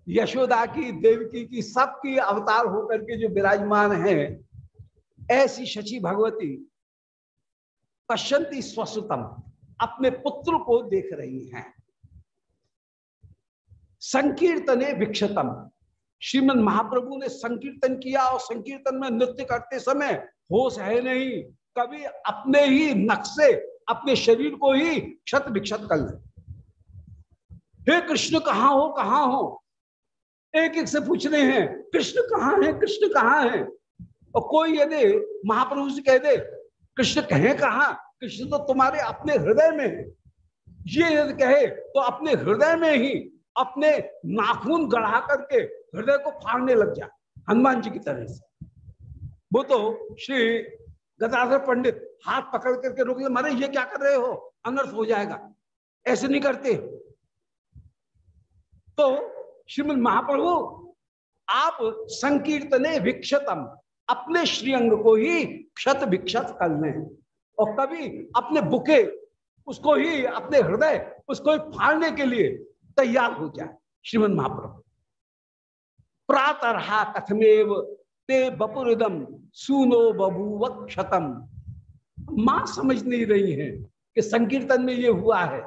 यशोदा की, देवकी की, सबकी अवतार होकर के जो विराजमान है, ऐसी शची भगवती पश्यंती स्वसुतम अपने पुत्र को देख रही हैं। संकीर्तने विक्षतम श्रीमद महाप्रभु ने संकीर्तन किया और संकीर्तन में नृत्य करते समय होश है नहीं, कभी अपने ही से अपने शरीर को ही क्षत विक्षत कर ले। हे कृष्ण, कहाँ हो कहाँ हो? एक एक से पूछ रहे हैं, कृष्ण कहाँ है, कृष्ण कहाँ है? और कोई यदि महाप्रभु से कह दे, कृष्ण कहे कहा? कृष्ण तो तुम्हारे अपने हृदय में है। ये यदि कहे तो अपने हृदय में ही अपने नाखून गढ़ा करके हृदय को फाड़ने लग जाए हनुमान जी की तरह से। वो तो श्री गदाधर पंडित हाथ पकड़ करके रोक ले मारे, ये क्या कर रहे हो? अनर्थ हो जाएगा। ऐसे नहीं करते तो श्रीमद महाप्रभु, आप संकीर्तने विक्षतम अपने श्रीअंग को ही क्षत विक्षत कर लें। और कभी अपने बुके, उसको ही, अपने हृदय, उसको ही फाड़ने के लिए तैयार हो जाए श्रीमद महाप्रभु। प्रातरहा कथमेव ते बपुरदम, सुनो बबू क्षतम। माँ समझ नहीं रही है कि संकीर्तन में ये हुआ है।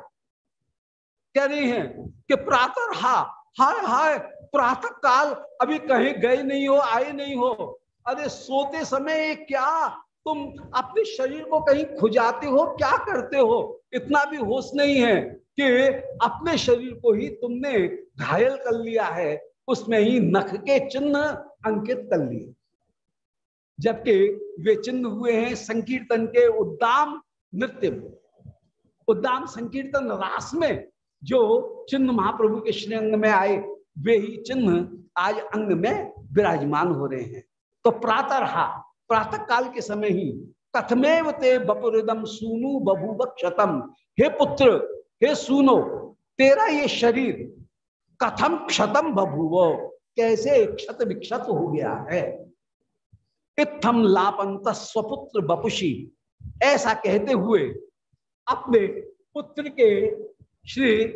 कह रही हैं कि प्रातरहा, हाय हाय, प्रातः काल, अभी कहीं गए नहीं हो, आए नहीं हो। अरे सोते समय क्या तुम अपने शरीर को कहीं खुजाते हो, क्या करते हो? इतना भी होश नहीं है। कि अपने शरीर को ही तुमने घायल कर लिया है, उसमें ही नख के चिन्ह अंकित कर लिए। जबकि वे चिन्ह हुए हैं संकीर्तन के उद्दाम नृत्य में। उद्दाम संकीर्तन रास में जो चिन्ह महाप्रभु के श्रीअंग में आए, वे ही चिन्ह आज अंग में विराजमान हो रहे हैं। तो प्रातरहा प्रातः काल के समय ही कथमेव ते बपुरदम सुनु बभूव क्षतम। हे पुत्र हे सुनो, तेरा ये शरीर कथम क्षतम बभूव, कैसे क्षत विक्षत हो गया है? इत्थम लापंत स्वपुत्र बपुषी। ऐसा कहते हुए अपने पुत्र के श्री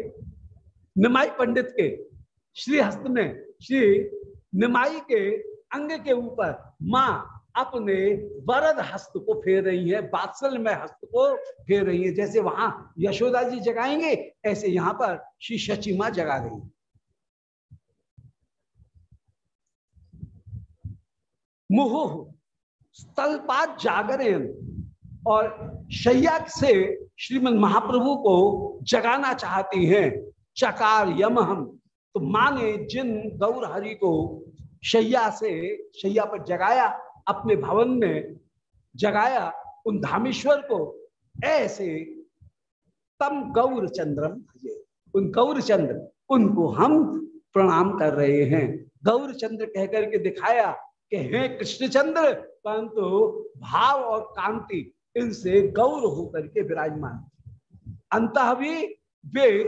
निमाई पंडित के श्री हस्त में, श्री निमाई के अंग के ऊपर माँ अपने वरद हस्त को फेर रही है, बात्सल में हस्त को फेर रही है। जैसे वहाँ यशोदा जी जगाएँगे, ऐसे यहाँ पर श्री शची माँ जगा रही है। मुहुह जागरण और शैया से श्रीमद महाप्रभु को जगाना चाहती हैं। चकार यम हम तो माने जिन गौर हरि को शैया से शैया पर जगाया अपने भवन में जगाया उन धामेश्वर को, ऐसे तम गौर चंद्रम भजे। उन गौर चंद्र, उनको हम प्रणाम कर रहे हैं। गौर चंद्र कहकर के दिखाया कि हे कृष्णचंद्र परंतु भाव और कांति इनसे गौर होकर के विराजमान। अंत भी वे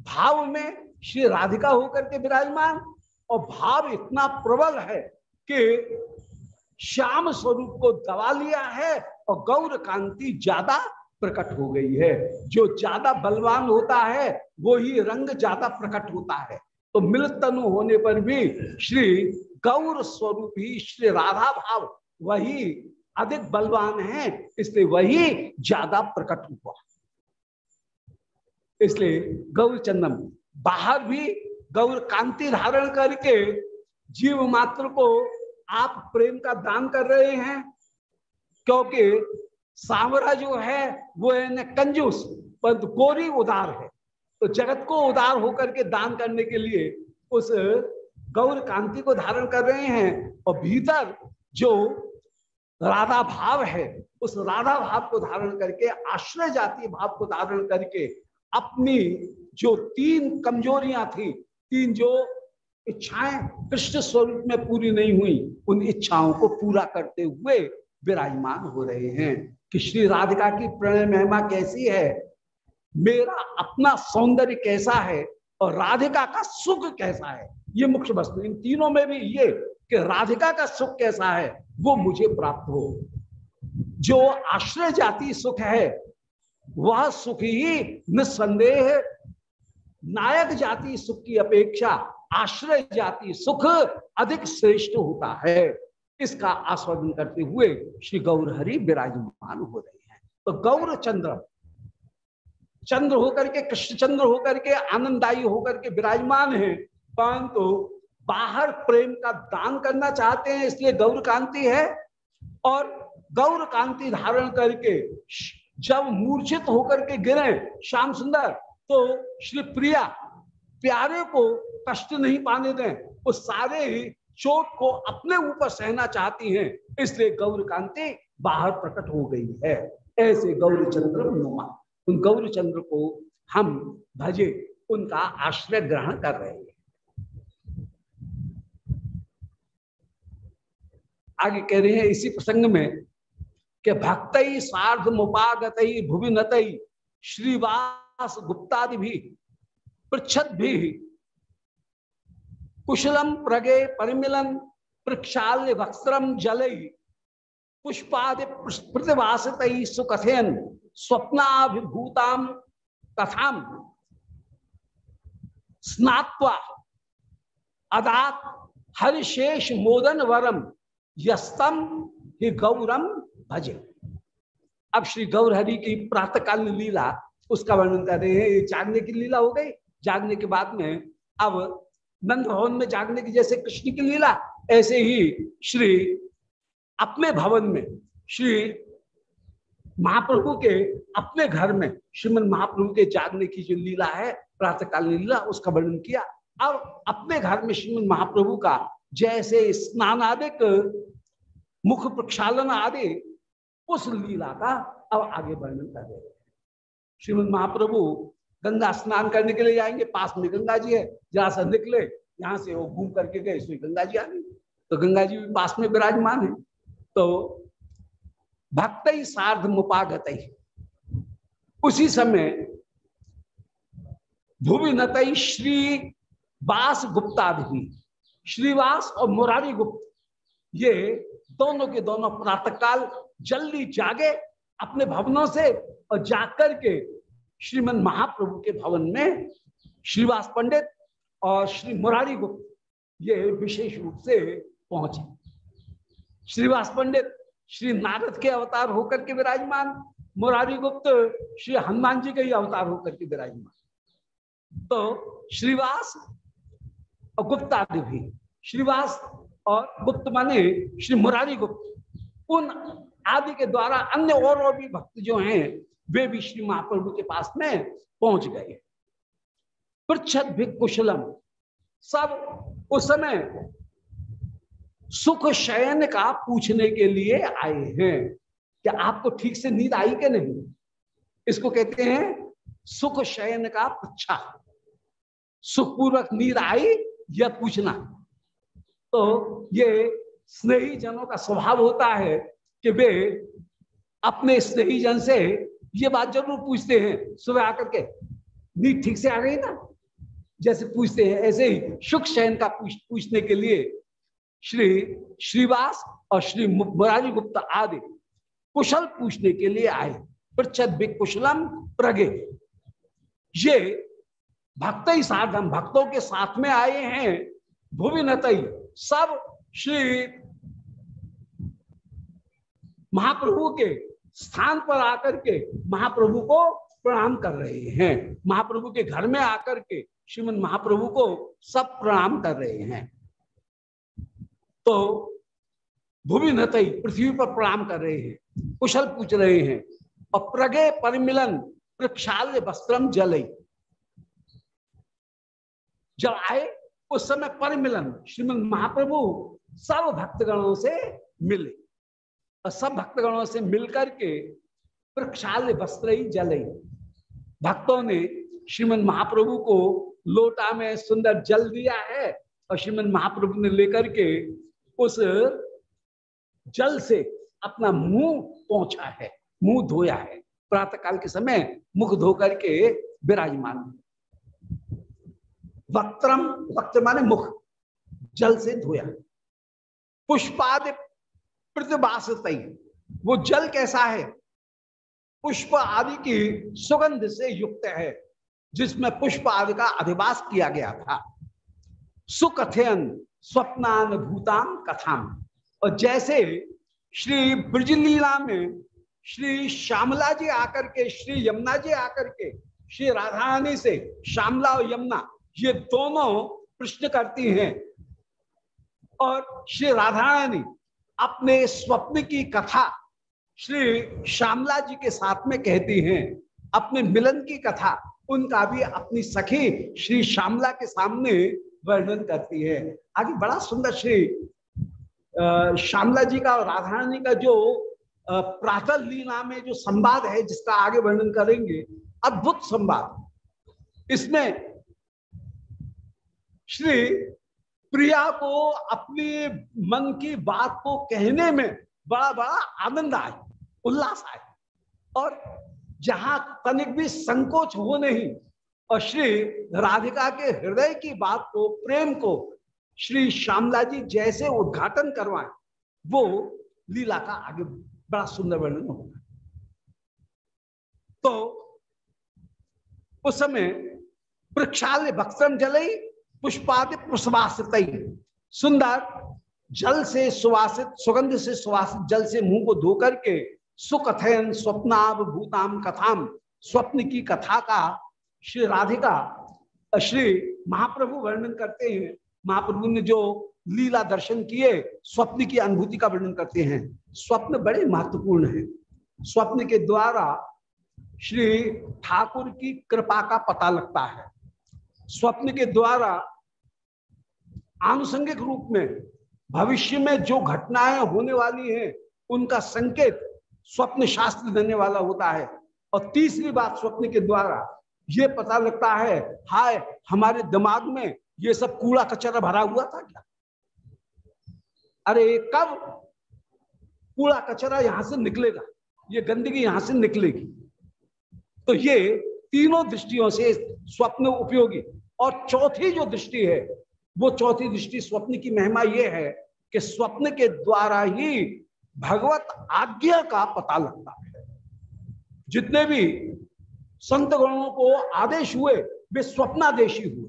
भाव में श्री राधिका होकर के विराजमान, और भाव इतना प्रबल है कि श्याम स्वरूप को दबा लिया है और गौर कांति ज़्यादा प्रकट हो गई है। जो ज़्यादा बलवान होता है वो ही रंग ज़्यादा प्रकट होता है। तो मिल तनु होने पर भी श्री गौर स्वरूप ही, श्री राधा भाव वही अधिक बलवान है, इसलिए वही ज़्यादा प्रकट हुआ। इसलिए गौर चंदन बाहर भी गौर कांति धारण करके जीव मात्र को आप प्रेम का दान कर रहे हैं? क्योंकि सांवरा जो है, वो है कंजूस परंतु गोरी उदार है। तो जगत को उदार होकर के दान करने के लिए उस गौर कांति को धारण कर रहे हैं और भीतर जो राधा भाव है, उस राधा भाव को धारण करके, आश्रय जाति भाव को धारण करके, अपनी जो तीन कमजोरियाँ थी, तीन जो इच्छाएँ कृष्ण स्वरूप में पूरी नहीं हुई। उन इच्छाओं को पूरा करते हुए विराजमान हो रहे हैं। कि श्री राधिका की प्रणय महिमा कैसी है? मेरा अपना सौंदर्य कैसा है? और राधिका का सुख कैसा है? ये मुख्य वस्तु। इन तीनों में भी ये कि राधिका का सुख कैसा है, वो मुझे प्राप्त हो। जो आश्रय जाति सुख है, वह सुख ही निस्संदेह नायक जाति सुख की अपेक्षा आश्रय जाति सुख अधिक श्रेष्ठ होता है। इसका आस्वादन करते हुए श्री गौरहरि विराजमान हो रहे हैं। तो गौर चंद्र चंद्र होकर के कृष्ण चंद्र होकर के, आनंददायी होकर के विराजमान है। परंतु बाहर प्रेम का दान करना चाहते हैं, इसलिए गौर कांति है। और गौर कांति धारण करके जब मूर्छित होकर के गिरे श्याम सुंदर तो श्री प्रिया प्यारे को कष्ट नहीं पाने दें, वो सारे ही चोट को अपने ऊपर सहना चाहती हैं। इसलिए गौर कांति बाहर प्रकट हो गई है। ऐसे गौर चंद्र नुमा, उन गौर चंद्र को हम भजे, उनका आश्रय ग्रहण कर रहे हैं। आगे कह रहे हैं इसी प्रसंग में कि भक्त सार्ध मुपागत भुवि नत श्रीवास गुप्तादि भी पृछद भी कुशलम प्रगे परिमिलन प्रक्षाल्य वस्त्रम जलई पुष्पादि प्रतिवासित सुकथेन स्वप्नाभिभूताम कथाम। स्नात्वा अदात हरिशेष मोदन वरम यस्तम ही गौरम भजे। अब श्री गौर हरि की प्रातकाल लीला, उसका वर्णन कर रहे हैं। जागने की लीला हो गई। जागने के बाद में अब नंद भवन में जागने की जैसे कृष्ण की लीला, ऐसे ही श्री अपने भवन में, श्री महाप्रभु के अपने घर में श्रीमद महाप्रभु के जागने की जो लीला है प्रातःकाल लीला, उसका वर्णन किया। अब अपने घर में श्रीमद महाप्रभु का जैसे स्नान आदि मुख प्रक्षालन आदि, उस लीला का अब आगे वर्णन कर रहे हैं। श्रीमद महाप्रभु गंगा स्नान करने के लिए जाएँगे, पास में गंगा जी है, जहाँ से निकले, यहाँ से वो घूम करके गए, इसमें गंगा जी आ गई। तो गंगा जी भी पास में विराजमान है। तो भक्त ही सार्ध मुपागत ही उसी समय भूमि नत श्री वास गुप्तादि श्रीवास और मुरारी गुप्त ये दोनों के दोनों प्रातःकाल जल्दी जागे अपने भवनों से और जाकर के श्रीमद महाप्रभु के भवन में श्रीवास पंडित और श्री मुरारी गुप्त ये विशेष रूप से पहुँचे। श्रीवास पंडित श्री नारद के अवतार होकर के विराजमान, मुरारी गुप्त श्री हनुमान जी के ही अवतार होकर के विराजमान। तो श्रीवास और गुप्ता भी, श्रीवास और गुप्त माने श्री मुरारी गुप्त, उन आदि के द्वारा अन्य और और भी भक्त जो हैं वे भी श्री महाप्रभु के पास में पहुँच गए। पृछद भी कुशलम सब उस समय सुख शयन का पूछने के लिए आए हैं कि आपको ठीक से नींद आई कि नहीं? इसको कहते हैं सुख शयन का पच्छा सुखपूर्वक नींद आई यह पूछना? तो ये स्नेही जनों का स्वभाव होता है कि वे अपने स्नेही जन से ये बात ज़रूर पूछते हैं सुबह आकर के नींद ठीक से आ गई ना? जैसे पूछते हैं ऐसे ही सुख शयन का पूछ, पूछने के लिए श्री श्रीवास और श्री मुरारी गुप्ता आदि कुशल पूछने के लिए आए। पृछद कुशलम प्रगे। ये भक्त ही साधन भक्तों के साथ में आए हैं। भूमि सब श्री महाप्रभु के स्थान पर आकर के महाप्रभु को प्रणाम कर रहे हैं। महाप्रभु के घर में आकर के श्रीमद महाप्रभु को सब प्रणाम कर रहे हैं। तो भूमि नतई पृथ्वी पर प्रणाम कर रहे हैं, कुशल पूछ रहे हैं और प्रगे परिमिलन प्रक्षाल वस्त्रम जलई जब आए उस समय परिमिलन श्रीमद महाप्रभु सब भक्तगणों से मिले। और सब भक्तगणों से मिलकर के प्रक्षाल वस्त्र ही जलई भक्तों ने श्रीमद महाप्रभु को लोटा में सुंदर जल दिया है और श्रीमद महाप्रभु ने लेकर के उस जल से अपना मुँह पहुँचा है, मुँह धोया है। प्रातः काल के समय मुख धो करके विराजमान। वक्त्रम वक्त माने मुख, जल से धोया। पुष्पादि प्रतिभास वो जल कैसा है? पुष्प आदि की सुगंध से युक्त है, जिसमें पुष्प आदि का अधिवास किया गया था। सुकथयन स्वप्नान भूतान कथान और जैसे श्री ब्रजलीला में श्री श्यामला जी आकर के, श्री यमुना जी आकर के, श्री राधा रानी से श्यामला और यमुना, ये दोनों प्रश्न करती हैं। और श्री राधा रानी अपने स्वप्न की कथा श्री श्यामला जी के साथ में कहती हैं, अपने मिलन की कथा, उनका भी अपनी सखी श्री श्यामला के सामने वर्णन करती है। आगे बड़ा सुंदर श्री श्यामला जी का और राधा रानी का जो प्रातल लीला में जो संवाद है, जिसका आगे वर्णन करेंगे, अद्भुत संवाद। इसमें श्री प्रिया को अपने मन की बात को कहने में बड़ा बड़ा आनंद आए, उल्लास आए। और जहाँ तनिक भी संकोच हो नहीं, और श्री राधिका के हृदय की बात को, प्रेम को श्री श्यामला जी जैसे उद्घाटन करवाए, वो लीला का आगे बड़ा सुंदर वर्णन होगा। तो उस समय प्रक्षाल भक्तम जलई पुष्पादि प्रसवासित सुंदर, जल से सुवासित, सुगंध से सुवासित, जल से मुँह को धो करके सुकथयन स्वप्नाभ भूताम कथाम, स्वप्न की कथा का, श्री राधिका, श्री महाप्रभु वर्णन करते हैं। महाप्रभु ने जो लीला दर्शन किए, स्वप्न की अनुभूति का वर्णन करते हैं। स्वप्न बड़े महत्वपूर्ण है। स्वप्न के द्वारा श्री ठाकुर की कृपा का पता लगता है। स्वप्न के द्वारा आनुषंगिक रूप में, भविष्य में जो घटनाएँ होने वाली हैं, उनका संकेत स्वप्न शास्त्र देने वाला होता है। और तीसरी बात स्वप्न के द्वारा, ये पता लगता है, हाय, हमारे दिमाग में ये सब कूड़ा कचरा भरा हुआ था क्या? अरे, कब कूड़ा कचरा यहाँ से निकलेगा? ये गंदगी यहाँ से निकलेगी। तो ये तीनों दृष्टियों से स्वप्न उपयोगी। और चौथी जो दृष्टि है, वो चौथी दृष्टि स्वप्न की महिमा ये है कि स्वप्न के द्वारा ही भगवत आज्ञा का पता लगता है। जितने भी संत गणों को आदेश हुए, वे स्वप्नादेशी हुए।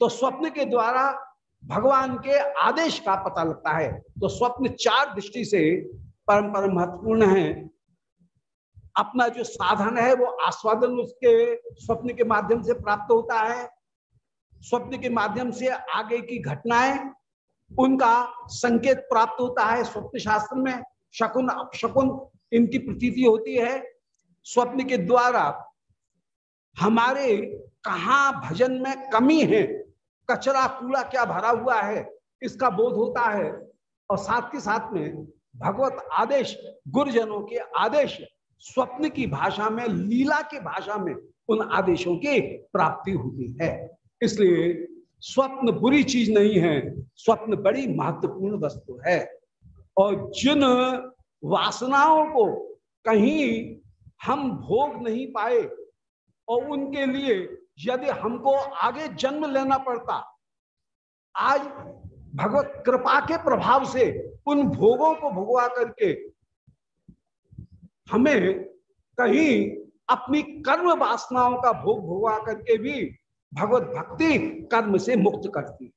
तो स्वप्न के द्वारा भगवान के आदेश का पता लगता है। तो स्वप्न चार दृष्टि से परम परम महत्वपूर्ण है। अपना जो साधन है, वो आस्वादन उसके स्वप्न के माध्यम से प्राप्त होता है। स्वप्न के माध्यम से आगे की घटनाएँ, उनका संकेत प्राप्त होता है स्वप्न शास्त्र में। शकुन अपशकुन इनकी प्रतीति होती है, स्वप्न के द्वारा हमारे कहा भजन में कमी है, कचरा कूड़ा क्या भरा हुआ है, इसका बोध होता है। और साथ के साथ में भगवत आदेश, गुरुजनों के आदेश स्वप्न की भाषा में, लीला की भाषा में उन आदेशों की प्राप्ति होती है। इसलिए स्वप्न बुरी चीज़ नहीं है, स्वप्न बड़ी महत्वपूर्ण वस्तु है। और जिन वासनाओं को कहीं हम भोग नहीं पाए, और उनके लिए यदि हमको आगे जन्म लेना पड़ता, आज भगवत कृपा के प्रभाव से उन भोगों को भोगवा करके हमें कहीं अपनी कर्म वासनाओं का भोग भोगवा करके भी भगवत भक्ति कर्म से मुक्त करती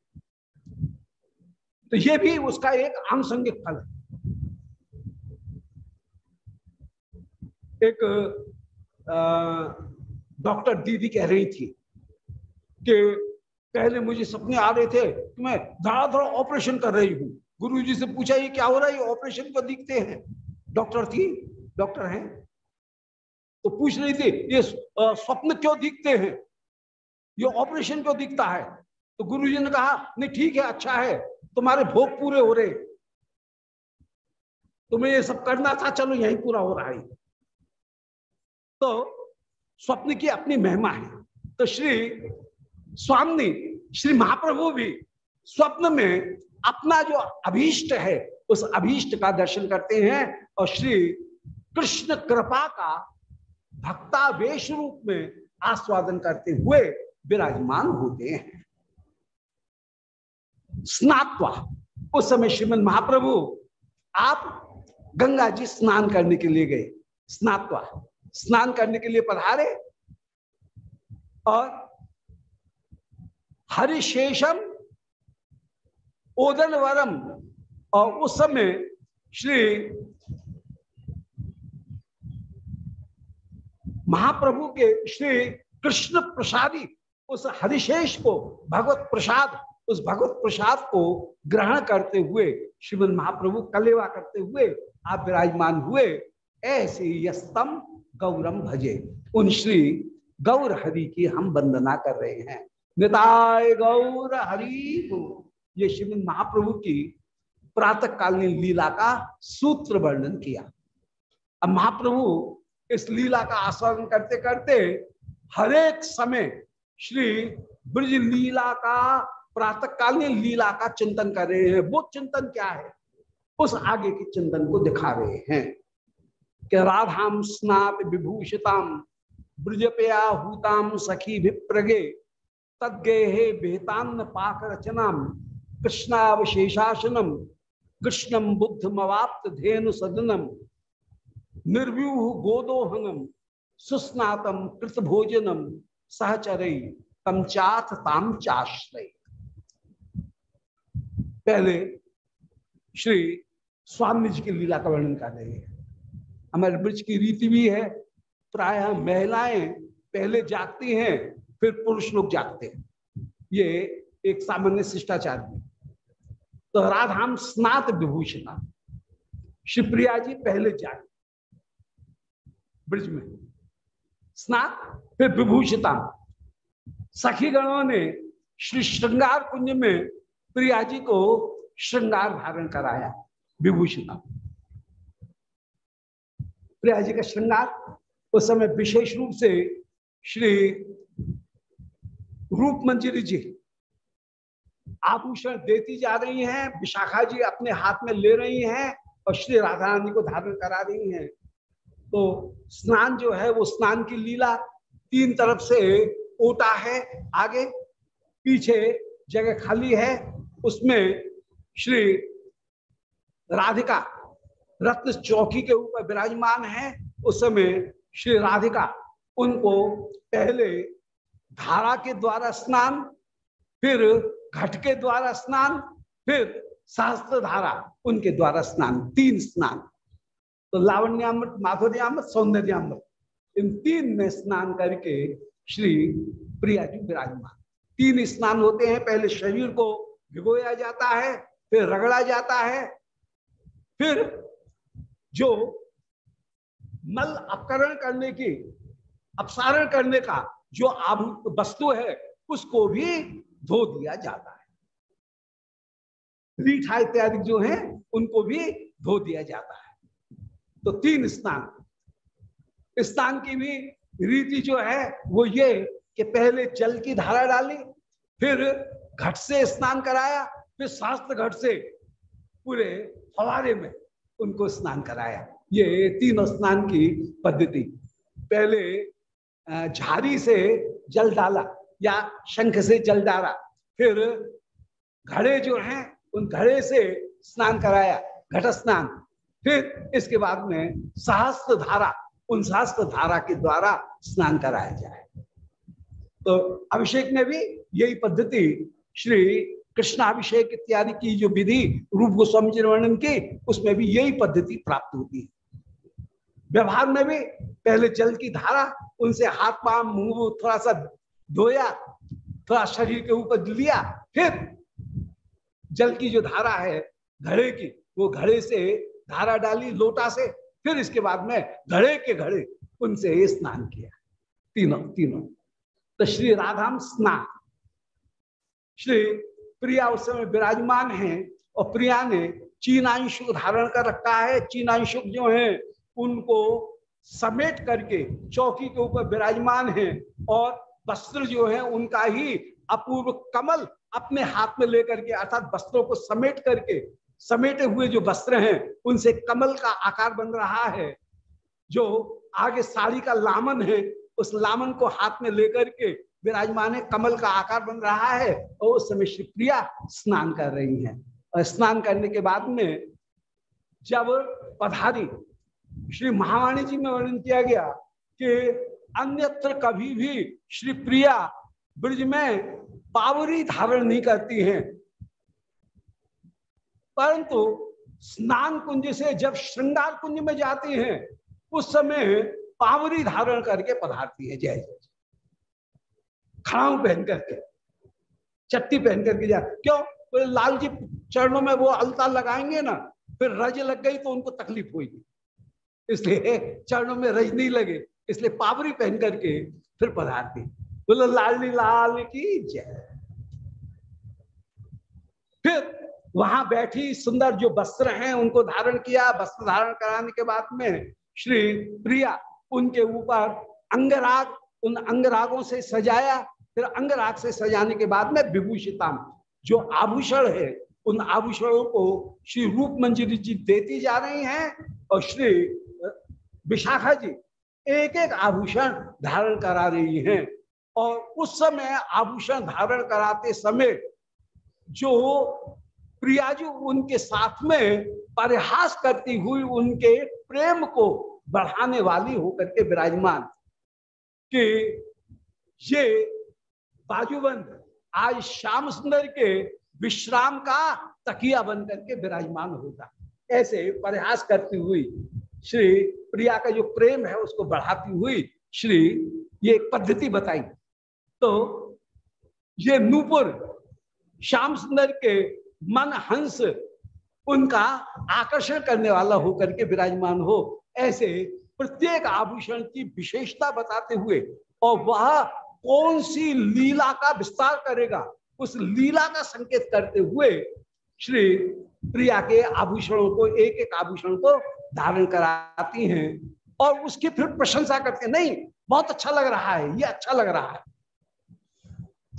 तो ये भी उसका एक आनुषंगिक फल है। एक डॉक्टर दीदी कह रही थी कि पहले मुझे सपने आ रहे थे कि मैं धड़ाधड़ ऑपरेशन कर रही हूँ। गुरु जी से पूछा, ये क्या हो रहा है? ऑपरेशन को दिखते हैं। डॉक्टर थी डॉक्टर हैं? तो पूछ रही थी, ये स्वप्न क्यों दिखते हैं? ये ऑपरेशन क्यों दिखता है? तो गुरु जी ने कहा, नहीं, ठीक है अच्छा है, तुम्हारे भोग पूरे हो रहे तुम्हें ये सब करना था, चलो यही पूरा हो रहा है। तो स्वप्न की अपनी महिमा है। तो श्री स्वामी, श्री महाप्रभु भी स्वप्न में अपना जो अभीष्ट है, उस अभीष्ट का दर्शन करते हैं और श्री कृष्ण कृपा का भक्तावेश रूप में आस्वादन करते हुए विराजमान होते हैं। स्नात्वा। उस समय श्रीमद महाप्रभु, आप गंगा जी स्नान करने के लिए गए। स्नात्वा। स्नान करने के लिए पधारे और हरिशेषम ओदन वरम और उस समय श्री महाप्रभु के श्री कृष्ण प्रसादी उस हरिशेष को, भगवत प्रसाद, उस भगवत प्रसाद को ग्रहण करते हुए, श्रीमद महाप्रभु कलेवा करते हुए आप विराजमान हुए, ऐसे यस्तम गौरम भजे। उन श्री गौर हरि की हम वंदना कर रहे हैं। निताय गौर हरि ये श्रीमद महाप्रभु की प्रातः कालीन लीला का सूत्र वर्णन किया। अब महाप्रभु इस लीला का आस्वादन करते करते हरेक समय श्री ब्रज लीला का, प्रातकालीन लीला का चिंतन कर रहे हैं। वो चिंतन क्या है? उस आगे के चिंतन को दिखा रहे हैं कि राधाम स्नात विभूषिताम ब्रजपया हूताम सखी विप्रगे तद्गे बेतान्न पाक रचनाम, कृष्णावशेषासनम कृष्णम बुद्ध मवाप्त धेनु सदनम। निर्व्यूह गोदोहनम, सुस्नातम कृत भोजनम सहचरई तम चाथ ताम चाश्रय। पहले श्री स्वामी जी की लीला का वर्णन कर रहे हैं। हमारे ब्रज की रीति भी है, प्राय महिलाएँ पहले जागती हैं, फिर पुरुष लोग जागते हैं। ये एक सामान्य शिष्टाचार है तो राधाम स्नात विभूषणा शिवप्रिया जी पहले जागे ब्रज में। स्नात, फिर विभूषिता। सखी गणों ने श्री श्रृंगार कुंज में प्रिया जी को श्रृंगार धारण कराया, विभूषिता। प्रिया जी का श्रृंगार उस समय विशेष रूप से श्री रूप मंजिरी जी आभूषण देती जा रही हैं, विशाखा जी अपने हाथ में ले रही हैं और श्री राधा रानी को धारण करा रही हैं। तो स्नान जो है, वो स्नान की लीला तीन तरफ़ से ओटा है। आगे, पीछे जगह खाली है। उसमें श्री राधिका रत्न चौकी के ऊपर विराजमान है। उस समय श्री राधिका उनको पहले धारा के द्वारा स्नान, फिर घट के द्वारा स्नान, फिर सहस्त्र धारा उनके द्वारा स्नान, तीन स्नान। तो लावण्यामृत माधुर्यामृत सौंदर्यामृत इन तीन में स्नान करके श्री प्रिया जी विराजमान. तीन स्नान होते हैं, पहले शरीर को भिगोया जाता है, फिर रगड़ा जाता है, फिर जो मल अपकरण करने की, अपसारण करने का जो आभू, वस्तु है, उसको भी धो दिया जाता है. रीठा इत्यादि जो है, उनको भी धो दिया जाता है. तो तीन स्नान स्नान की भी रीति जो है, वो ये कि पहले जल की धारा डाली, फिर घट से स्नान कराया, फिर शास्त्र घट से पूरे फवारे में उनको स्नान कराया। ये तीनों स्नान की पद्धति। पहले झाड़ी से जल डाला या शंख से जल डाला, फिर घड़े जो हैं, उन घड़े से स्नान कराया, घट स्नान। फिर इसके बाद में सहस्त्र धारा, उन सहस्त्र धारा के द्वारा स्नान कराया जाए। तो अभिषेक में भी यही पद्धति श्री कृष्णाभिषेक इत्यादि की जो विधि, रूप गोस्वामी जी वर्णन की, उसमें भी यही पद्धति प्राप्त होती है। व्यवहार में भी पहले जल की धारा, उनसे हाथ, पाँव, मुँह थोड़ा सा धोया, थोड़ा शरीर के ऊपर लिया, फिर जल की जो धारा है, घड़े की, वो घड़े से धारा डाली लोटा से, फिर इसके बाद में घड़े के घड़े उनसे स्नान किया। तीनों तीनों। तो श्री राधाम स्नान। श्री प्रिया उस समय विराजमान है और प्रिया ने चीनांशुक धारण कर रखा है। चीनांशुक जो है, उनको समेट करके चौकी के ऊपर विराजमान है और वस्त्र जो है, उनका ही अपूर्व कमल अपने हाथ में लेकर के, अर्थात वस्त्रों को समेट करके समेटे हुए जो वस्त्र हैं, उनसे कमल का आकार बन रहा है। जो आगे साड़ी का लामन है, उस लामन को हाथ में लेकर के विराजमान है, कमल का आकार बन रहा है और उस समय श्री प्रिया स्नान कर रही हैं। और स्नान करने के बाद में जब पधारी, श्री महावाणी जी में वर्णन किया गया कि अन्यत्र कभी भी श्री प्रिया ब्रज में पावरी धारण नहीं करती हैं परंतु स्नान कुंज से जब श्रृंगार कुंज में जाती हैं, उस समय पावरी धारण करके पधारती है जय जय खड़ाऊ पहन करके, चट्टी पहन करके जा। क्यों? तो लाल जी चरणों में वो अलता लगाएँगे ना, फिर रज लग गई तो उनको तकलीफ़ होगी। इसलिए चरणों में रज नहीं लगे, इसलिए पावरी पहन करके फिर पधारती। बोलो लाली लाल की जय। फिर वहाँ बैठी सुंदर जो वस्त्र हैं उनको धारण किया, वस्त्र धारण कराने के बाद में श्री प्रिया उनके ऊपर अंगराग, उन अंगरागों से सजाया। फिर अंगराग से सजाने के बाद में विभूषिता, जो आभूषण है, उन आभूषणों को श्री रूप मंजरी जी देती जा रही हैं और श्री विशाखा जी एक एक आभूषण धारण करा रही हैं। और उस समय आभूषण धारण कराते समय जो प्रियाजू उनके साथ में परिहास करती हुई उनके प्रेम को बढ़ाने वाली होकर के विराजमान कि ये बाजूबंद आज श्याम सुंदर के विश्राम का तकिया बन करके विराजमान होगा ऐसे परिहास करती हुई श्री प्रिया का जो प्रेम है उसको बढ़ाती हुई श्री ये एक पद्धति बताई। तो ये नूपुर श्याम सुंदर के मन हंस, उनका आकर्षण करने वाला होकर के विराजमान हो। ऐसे प्रत्येक आभूषण की विशेषता बताते हुए, और वह कौन सी लीला का विस्तार करेगा, उस लीला का संकेत करते हुए श्री प्रिया के आभूषणों को एक एक आभूषण को धारण कराती हैं, और उसकी फिर प्रशंसा करते नहीं, बहुत अच्छा लग रहा है, ये अच्छा लग रहा है।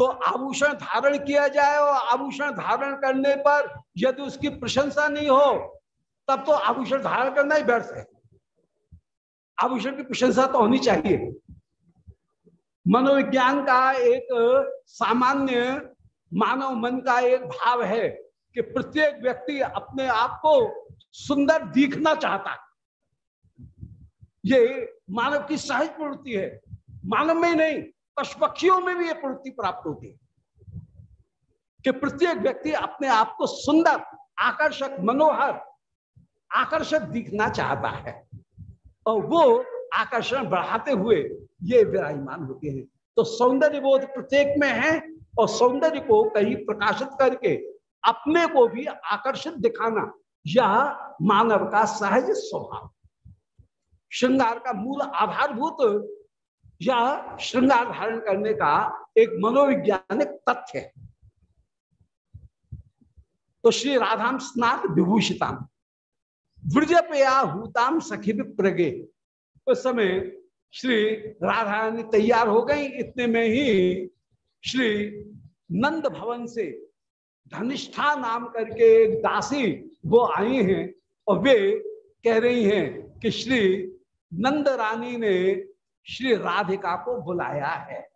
तो आभूषण धारण किया जाए और आभूषण धारण करने पर यदि उसकी प्रशंसा नहीं हो, तब तो आभूषण धारण करना ही व्यर्थ है। आभूषण की प्रशंसा तो होनी चाहिए। मनोविज्ञान का एक सामान्य मानव मन का एक भाव है कि प्रत्येक व्यक्ति अपने आप को सुंदर दिखना चाहता है। ये मानव की सहज प्रवृत्ति है। मानव में ही नहीं पशु पक्षियों में भी ये प्रवृत्ति प्राप्त होती है कि प्रत्येक व्यक्ति अपने आप को सुंदर, आकर्षक, मनोहर, आकर्षक दिखना चाहता है। और वो आकर्षण बढ़ाते हुए ये विराजमान होते हैं। तो सौंदर्य बोध प्रत्येक में है और सौंदर्य को कहीं प्रकाशित करके अपने को भी आकर्षित दिखाना यह मानव का सहज स्वभाव श्रृंगार का मूल आधारभूत यह श्रृंगार धारण करने का एक मनोवैज्ञानिक तथ्य है। तो श्री राधाम स्नात विभूषिताम व्रजपया हूताम सखी प्रगे उस समय श्री राधा तैयार हो गई। इतने में ही श्री नंद भवन से धनिष्ठा नाम करके एक दासी वो आई हैं और वे कह रही हैं कि श्री नंद रानी ने श्री राधिका को बुलाया है।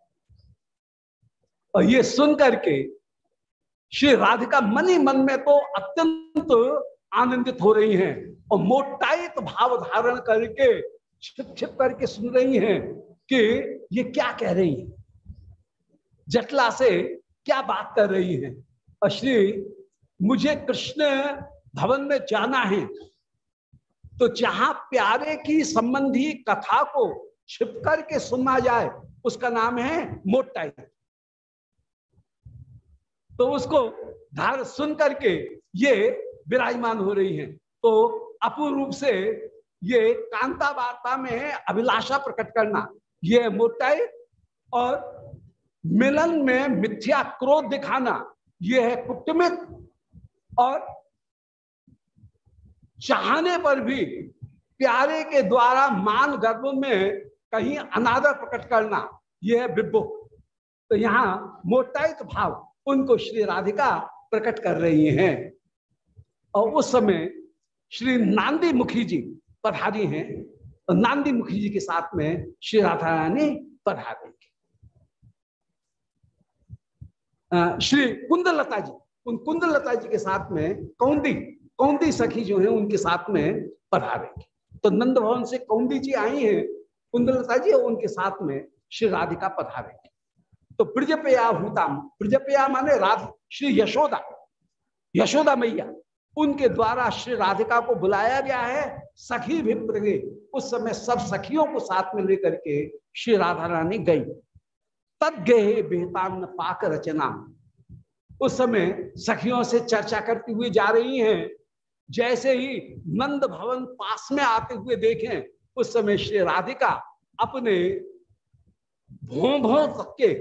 और ये सुन करके श्री राधिका मन ही मन में तो अत्यंत आनंदित हो रही हैं और मोटाइत भाव धारण करके छिप छिप करके सुन रही हैं कि ये क्या कह रही है। जटला से क्या बात कर रही है। और श्री, मुझे कृष्ण भवन में जाना है। तो जहाँ प्यारे की संबंधी कथा को छिप करके सुना जाए, उसका नाम है मोटाई। तो उसको धार सुन करके ये विराजमान हो रही है। तो अपूर्ण रूप से ये कांता वार्ता में अभिलाषा प्रकट करना। ये मोटाई और मिलन में मिथ्या क्रोध दिखाना यह है कुटमित और चाहने पर भी प्यारे के द्वारा मान गर्भ में कहीं अनादर प्रकट करना, यह बिब्बो तो यहाँ मोटाइत भाव उनको श्री राधिका प्रकट कर रही हैं। और उस समय श्री नांदी मुखी जी पधारी हैं, और नांदी मुखी जी के साथ में श्री राधा रानी पधारेंगे श्री कुंदलता जी, उन कुंदलता जी के साथ में कौंदी कौंदी सखी जो है, उनके साथ में पधारेंगे तो नंद भवन से कौंदी जी आई हैं कुंदलता जी उनके साथ में श्री राधिका पधारे। तो ब्रजपया हूताम ब्रजपया माने राध, श्री यशोदा यशोदा मैया, उनके द्वारा श्री राधिका को बुलाया गया है। सखी भी प्रगे, उस समय सब सखियों को साथ में लेकर के श्री राधा रानी गई। तद गए बेहतान पाक रचना। उस समय सखियों से चर्चा करती हुई जा रही हैं। जैसे ही नंद भवन पास में आते हुए देखें उस समय श्री राधिका अपने भों भों तक के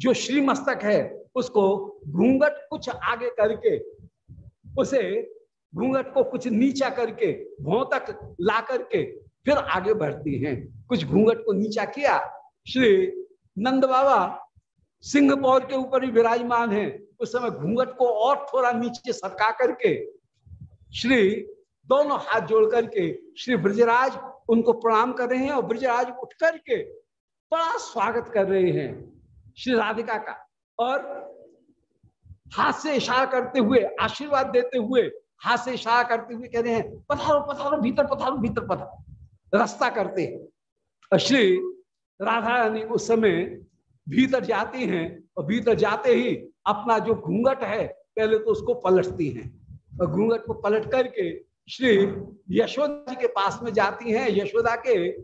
जो श्रीमस्तक है, उसको घूंघट कुछ आगे करके, उसे घूंघट को कुछ नीचा करके, भों तक ला करके फिर आगे बढ़ती हैं। कुछ घूंघट को नीचा किया, श्री नंद बाबा सिंह पौर के ऊपर भी विराजमान है। उस समय घूंघट को और थोड़ा नीचे सरका करके, श्री दोनों हाथ जोड़ करके, श्री ब्रजराज उनको प्रणाम कर रहे हैं और ब्रजराज उठ करके बड़ा स्वागत कर रहे हैं श्री राधिका का। और हाथ से इशारा करते हुए, आशीर्वाद देते हुए, हाथ से इशारा करते हुए कह रहे हैं, पधारो पधारो, भीतर पधारो भीतर पधारो। रास्ता करते हैं। और श्री राधा रानी उस समय भीतर जाती हैं और भीतर जाते ही अपना जो घूंघट है, पहले तो उसको पलटती हैं। और घूंघट को पलट करके श्री यशोदा जी के पास में जाती हैं, यशोदा के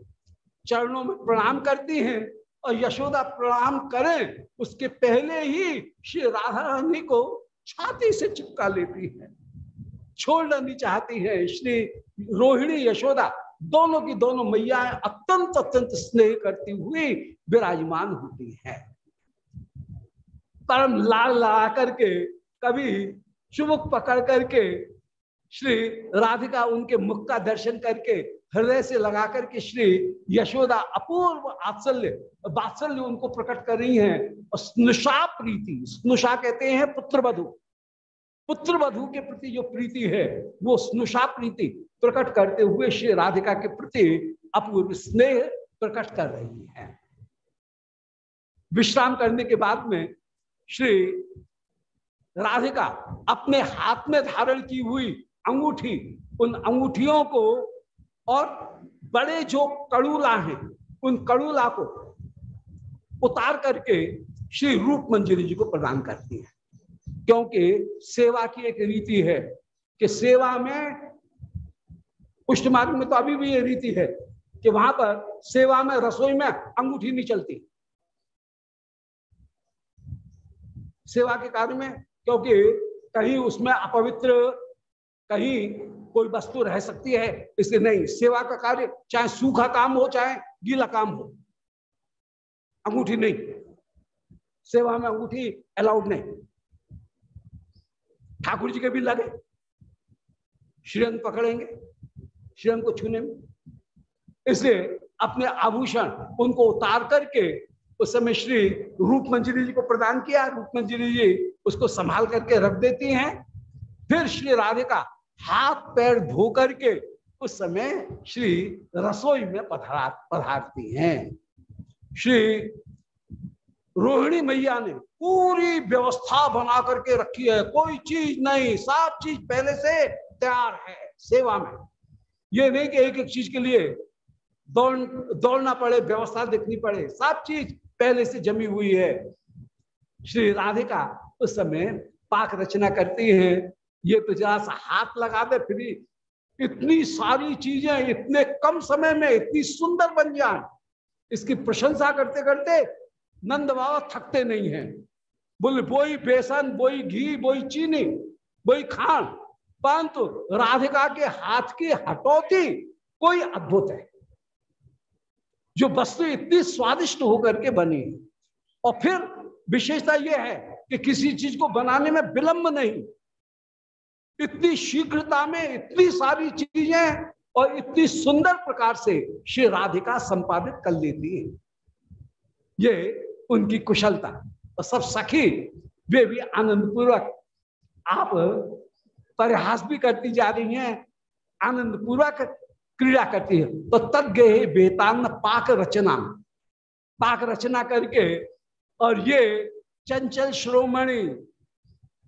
चरणों में प्रणाम करती हैं और यशोदा प्रणाम करें, उसके पहले ही श्री राधा रानी को छाती से चिपका लेती है। छोड़ना नहीं चाहती है श्री रोहिणी यशोदा, दोनों की दोनों मैया अत्यंत अत्यंत स्नेह करती हुई विराजमान होती हैं। परम लाल लड़ा करके कभी चुमुक पकड़ करके श्री राधिका उनके मुख का दर्शन करके हृदय से लगा करके श्री यशोदा अपूर्व आत्सल्य वात्सल्य उनको प्रकट कर रही हैं। और स्नुषा प्रीति, स्नुषा कहते हैं पुत्र वधु के प्रति जो प्रीति है, वो स्नुषा प्रीति प्रकट करते हुए श्री राधिका के प्रति अपूर्व स्नेह प्रकट कर रही है। विश्राम करने के बाद में श्री राधिका अपने हाथ में धारण की हुई अंगूठी, उन अंगूठियों को और बड़े जो कड़ूला हैं, उन कड़ूला को उतार करके श्री रूप मंजरी जी को प्रदान करती है। क्योंकि सेवा की एक रीति है कि सेवा में, पुष्ट मार्ग में तो अभी भी ये रीति है कि वहाँ पर सेवा में, रसोई में अंगूठी नहीं चलती। सेवा के कार्य में, क्योंकि कहीं उसमें अपवित्र कहीं कोई वस्तु रह सकती है, इसलिए नहीं, सेवा का कार्य, चाहे सूखा काम हो, चाहे गीला काम हो, अंगूठी नहीं। सेवा में अंगूठी अलाउड नहीं। ठाकुर जी के भी लगे श्रीअंग पकड़ेंगे श्रीअंग को छूने में। इसलिए अपने आभूषण उनको उतार करके उस समय श्री रूप मंजरी जी को प्रदान किया रूप मंजरी जी उसको संभाल करके रख देती हैं। फिर श्री राधिका हाथ पैर धो करके उस समय श्री रसोई में पधार, पधारती हैं। श्री रोहिणी मैया ने पूरी व्यवस्था बना करके रखी है। कोई चीज़ नहीं सब चीज़ पहले से तैयार है सेवा में। ये नहीं कि एक एक चीज़ के लिए दौड़, दौड़ना पड़े, व्यवस्था देखनी पड़े। सब चीज़ पहले से जमी हुई है। श्री राधिका उस समय पाक रचना करती है। ये तो जरा सा हाथ लगा दे फिर इतनी सारी चीज़ें इतने कम समय में इतनी सुंदर बन जाए। इसकी प्रशंसा करते करते नंद बाबा थकते नहीं है। बोले, बोई बेसन, बोई घी, बोई चीनी, बोई खान, परंतु राधिका के हाथ की हटौती कोई अद्भुत है। जो वस्तु इतनी स्वादिष्ट होकर के बनी और फिर विशेषता यह है कि किसी चीज़ को बनाने में विलंब नहीं। इतनी शीघ्रता में इतनी सारी चीज़ें और इतनी सुंदर प्रकार से श्री राधिका संपादित कर लेती है। ये उनकी कुशलता और सब सखी, वे भी आनंद पूर्वक आप परिहास भी करती जा रही हैं आनंद पूर्वक क्रीड़ा करती है। तो तद गए बेतान पाक रचना। पाक रचना करके और ये चंचल श्रोमणि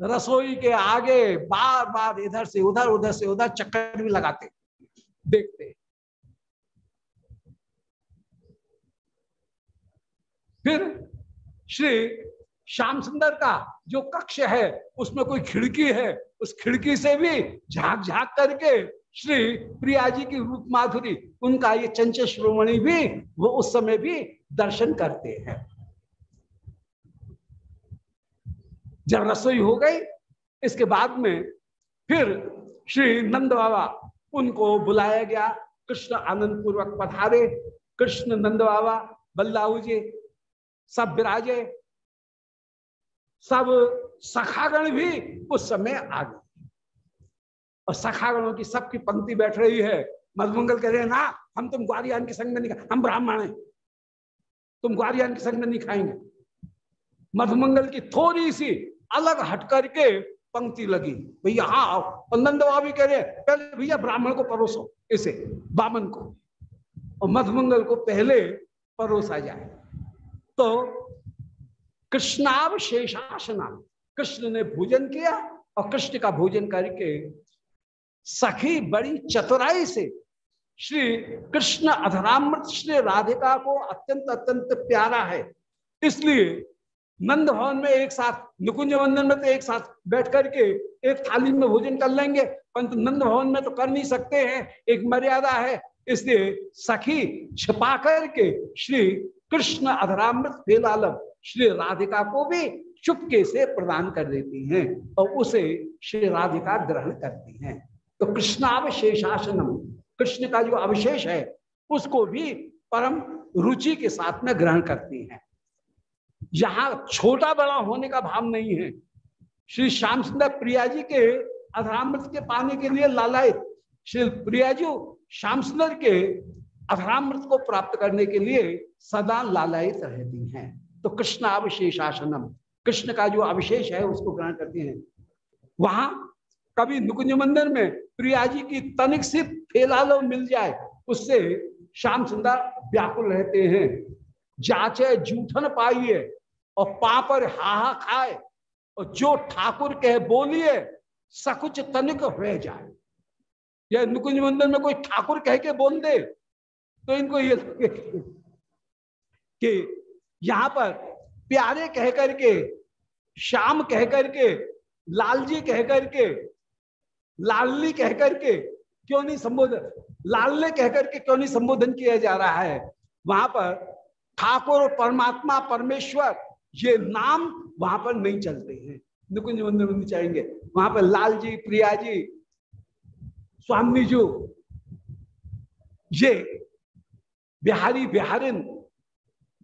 रसोई के आगे बार बार इधर से उधर उधर से उधर चक्कर भी लगाते, देखते। फिर श्री श्याम सुंदर का जो कक्ष है, उसमें कोई खिड़की है, उस खिड़की से भी झाक झाक करके श्री प्रिया जी की रूप माधुरी, उनका ये चंचल श्रोमणी भी, वो उस समय भी दर्शन करते हैं। जब रसोई हो गई, इसके बाद में फिर श्री नंद बाबा उनको बुलाया गया, कृष्ण आनंद पूर्वक पधारे। कृष्ण नंद बाबा बल्लाऊ जी, सब विराजे। सब सखागण भी उस समय आ गए। और सखागणों की सबकी पंक्ति बैठ रही है। मधुमंगल कह रहे हैं, ना, हम तुम ग्वारियान के संग में नहीं हम ब्राह्मण हैं। तुम ग्वारियान के संग में नहीं खाएँगे। मधुमंगल की थोड़ी सी अलग हट करके पंक्ति लगी। भैया हाँ आओ। और भी कह रहे पहले भैया ब्राह्मण को परोसो, इसे, बामन को। और मधुमंगल को पहले परोसा जाए। तो कृष्णावशेषासना, कृष्ण ने भोजन किया और कृष्ण का भोजन करके सखी बड़ी चतुराई से श्री कृष्ण अधरामृत श्री राधिका को अत्यंत अत्यंत प्यारा है। इसलिए नंद भवन में एक साथ निकुंज मंदिर में तो एक साथ बैठ करके एक थाली में भोजन कर लेंगे, परंतु नंद भवन में तो कर नहीं सकते हैं। एक मर्यादा है, इसलिए सखी छिपा करके श्री कृष्ण अधरामृत फेलालम श्री राधिका को भी चुपके से प्रदान कर देती हैं और उसे श्री राधिका ग्रहण करती हैं। तो कृष्णावशेषासनम, कृष्ण का जो अवशेष है, उसको भी परम रुचि के साथ में ग्रहण करती हैं। यहाँ छोटा बड़ा होने का भाव नहीं है। श्री श्याम सुंदर प्रिया जी के अधरामृत के पाने के लिए लालायत। श्री प्रिया जी श्याम सुंदर के अधरामृत को प्राप्त करने के लिए सदा लालायित रहती हैं। तो कृष्ण अवशेषासनम, कृष्ण का जो अविशेष है उसको ग्रहण करती हैं। वहाँ कभी नुकुंज मंदिर में प्रिया जी की तनिक से फेलालो मिल जाए, उससे श्याम सुंदर व्याकुल रहते हैं। जाचे जूठन पाइए और पापर हाहा खाए, और जो ठाकुर कह, बोलिए, सकुच तनिक हो जाए। या नुकुंज मंदिर में कोई ठाकुर कह के बोल दे तो इनको ये कि यहाँ पर प्यारे कह करके, श्याम कह करके, लालजी कह करके, लालली कह करके क्यों नहीं संबोधन लालने कह करके क्यों नहीं संबोधन किया जा रहा है? वहाँ पर ठाकुर परमात्मा, परमेश्वर ये नाम वहाँ पर नहीं चलते हैं। निकुंज मंदिर में चाहेंगे। वहाँ पर लाल जी प्रिया जी स्वामी जो ये बिहारी, बिहारिन,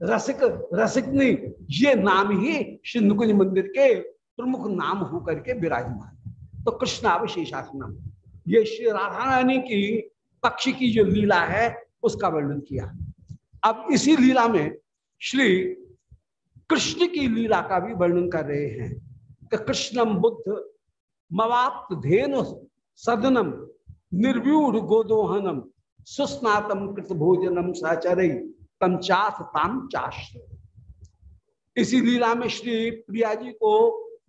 रसिक, रसिकनी, ये नाम ही श्री नुकुंज मंदिर के प्रमुख नाम होकर के विराजमान तो कृष्णावशेषासनम, ये श्री राधा रानी की पक्षी की जो लीला है, उसका वर्णन किया। अब इसी लीला में श्री कृष्ण की लीला का भी वर्णन कर रहे हैं कि कृष्णम बुद्ध मवाप्त धेनु सदनम निर्व्यूढ़ गोदोहनम सुस्नातम कृत भोजनम साचर तम चाथ ताम चाश्र इसी लीला में श्री प्रिया जी को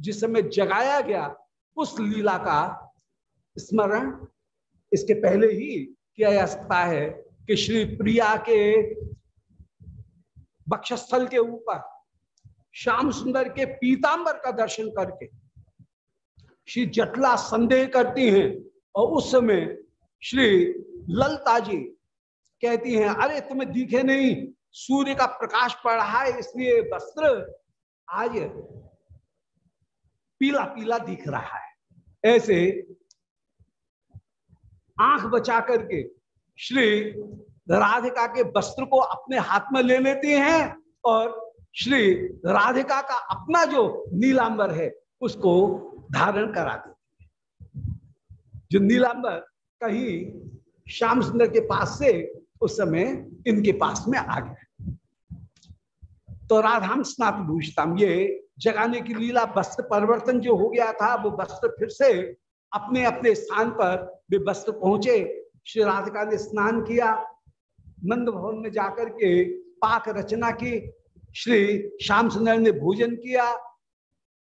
जिस समय जगाया गया, उस लीला का स्मरण इसके पहले ही किया जा सकता है कि श्री प्रिया के बक्षस्थल के ऊपर श्याम सुंदर के पीतांबर का दर्शन करके श्री जटला संदेह करती हैं और उस समय श्री ललता जी कहती हैं, अरे, तुम्हें दिखे नहीं, सूर्य का प्रकाश पड़ रहा है, इसलिए वस्त्र आज पीला पीला दिख रहा है। ऐसे आँख बचा करके श्री राधिका के वस्त्र को अपने हाथ में ले लेती हैं और श्री राधिका का अपना जो नीलांबर है, उसको धारण करा देती है। जो नीलांबर कहीं श्याम सुंदर के पास से उस समय इनके पास में आ गया। तो राधाम स्नात भूषताम, ये जगाने की लीला वस्त्र परिवर्तन जो हो गया था, वो वस्त्र फिर से अपने अपने स्थान पर वे वस्त्र पहुँचे। श्री राधिका ने स्नान किया नंद भवन में जाकर के पाक रचना की श्री श्याम सुंदर ने भोजन किया।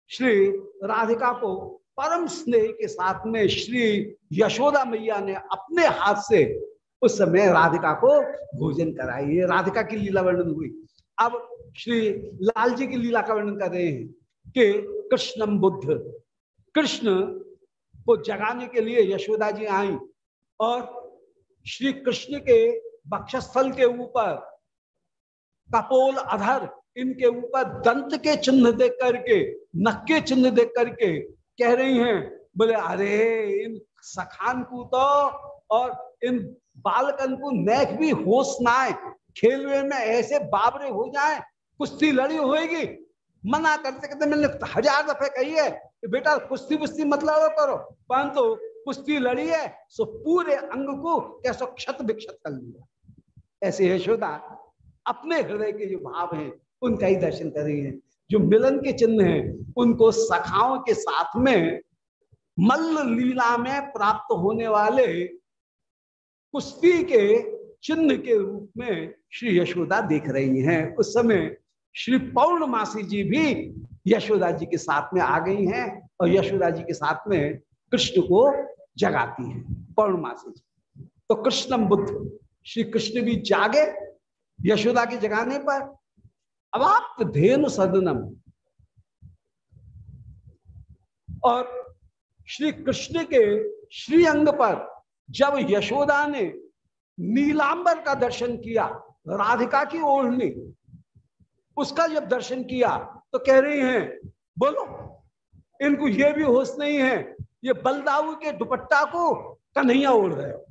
श्री राधिका को परम स्नेह के साथ में श्री यशोदा मैया ने अपने हाथ से उस समय राधिका को भोजन कराई। ये राधिका की लीला वर्णन हुई। अब श्री लाल जी की लीला का वर्णन कर रहे हैं कि कृष्णम बुद्ध, कृष्ण को जगाने के लिए यशोदा जी आई और श्री कृष्ण के बक्षस्थल के ऊपर कपोल अधर, इनके ऊपर दंत के चिन्ह देख करके नक के चिन्ह देख करके कह रही हैं, बोले, अरे, इन सखान को तो और इन बालकन को नेक भी होश ना खेलवे में ऐसे बाबरे हो जाए, कुश्ती लड़ी होएगी। मना करते करते मैंने हज़ार दफे कही है कि बेटा कुश्ती बुश्ती मत लड़ो करो। परंतु तो कुश्ती लड़ी है, सो पूरे अंग को कैसो क्षत विक्षत कर लिया। ऐसे यशोदा अपने हृदय के जो भाव हैं, उनका ही दर्शन कर रही है। जो मिलन के चिन्ह हैं, उनको सखाओं के साथ में मल्ल लीला में प्राप्त होने वाले कुश्ती के चिन्ह के रूप में श्री यशोदा देख रही हैं। उस समय श्री पौर्णमासी जी भी यशोदा जी के साथ में आ गई हैं और यशोदा जी के साथ में कृष्ण को जगाती हैं, पौर्णमासी जी। तो कृष्णम बुद्ध, श्री कृष्ण भी जागे यशोदा के जगाने पर। अवाप्त धेनु सदनम। और श्री कृष्ण के श्री अंग पर जब यशोदा ने नीलांबर का दर्शन किया, राधिका की ओढ़नी उसका जब दर्शन किया तो कह रही हैं, बोलो, इनको ये भी होश नहीं है, ये बलदाऊ के दुपट्टा को कन्हैया ओढ़ रहे हो।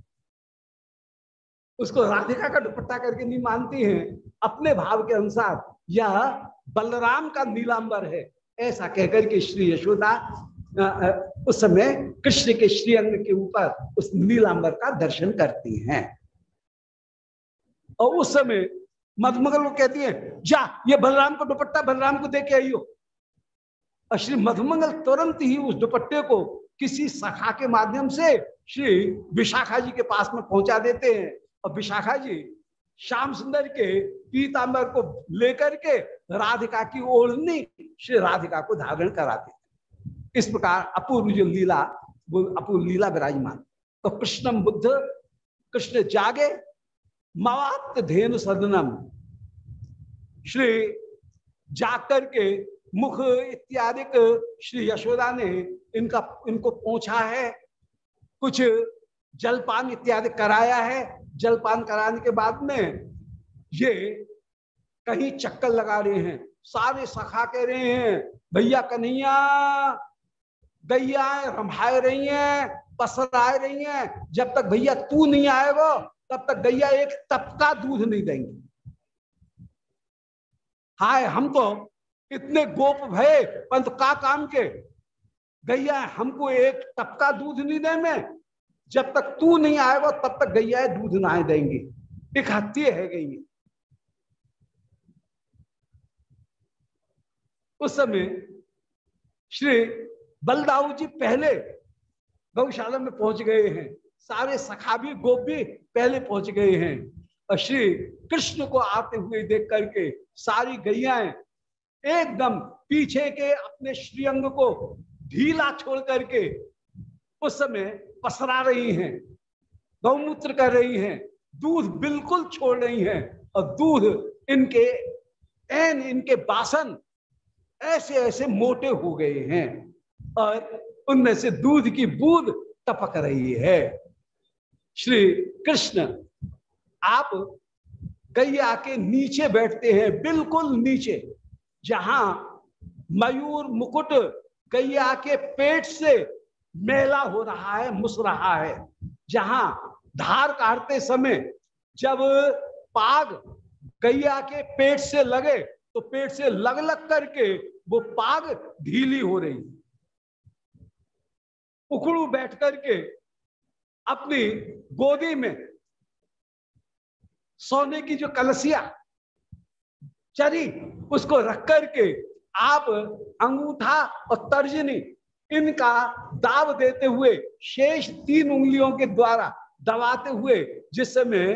उसको राधिका का दुपट्टा करके नहीं मानती हैं। अपने भाव के अनुसार यह बलराम का नीलांबर है। ऐसा कहकर के श्री यशोदा उस समय कृष्ण के श्रीअंग के ऊपर उस नीलांबर का दर्शन करती हैं। और उस समय मधुमगल को कहती है, जा, ये बलराम को दुपट्टा बलराम को दे के आइयो। और श्री मधुमंगल तुरंत ही उस दुपट्टे को किसी सखा के माध्यम से श्री विशाखा जी के पास में पहुँचा देते हैं। और विशाखा जी, श्याम सुंदर के पीतांबर को लेकर के राधिका की ओढ़नी श्री राधिका को धारण कराते इस प्रकार अपूर्व जो लीला, वो अपूर्व लीला विराजमान। तो कृष्णम बुद्ध, कृष्ण जागे मवाप्त धेनु सदनम श्री जाकर के मुख इत्यादि श्री यशोदा ने इनका, इनको पूछा है, कुछ जलपान इत्यादि कराया है। जलपान कराने के बाद में ये कहीं चक्कर लगा रहे हैं, सारे सखा कह रहे हैं, भैया कन्हैया, गैया रमाए रही हैं पसराए रही हैं, जब तक भैया तू नहीं आएगा, तब तक गैया एक तपका दूध नहीं देंगे। हाय, हम तो इतने गोप भय पंत का काम के, गैया हमको एक तपका दूध नहीं दे में जब तक तू नहीं आएगा, तब तक गैया दूध नहाए देंगे। एक हत्ती है गई। उस समय श्री बलदाऊ जी पहले गौशाला में पहुँच गए हैं। सारे सखाबी गोपी पहले पहुँच गए हैं। और श्री कृष्ण को आते हुए देख करके सारी गैया एकदम पीछे के अपने श्रीअंग को ढीला छोड़ करके उस समय पसरा रही हैं, गौमूत्र कर रही हैं, दूध बिल्कुल छोड़ रही हैं और दूध इनके एन इनके बासन ऐसे ऐसे मोटे हो गए हैं और उनमें से दूध की बूंद टपक रही है। श्री कृष्ण, आप गैया के नीचे बैठते हैं, बिल्कुल नीचे, जहाँ मयूर मुकुट गैया के पेट से मेला हो रहा है, मुस रहा है। जहाँ धार काटते समय जब पाग गैया के पेट से लगे तो पेट से लग लग करके वो पाग ढीली हो रही। उखड़ू बैठ करके अपनी गोदी में सोने की जो कलसिया चरी, उसको रख करके आप अंगूठा और तर्जनी इनका दाव देते हुए, शेष तीन उंगलियों के द्वारा दबाते हुए, जिस समय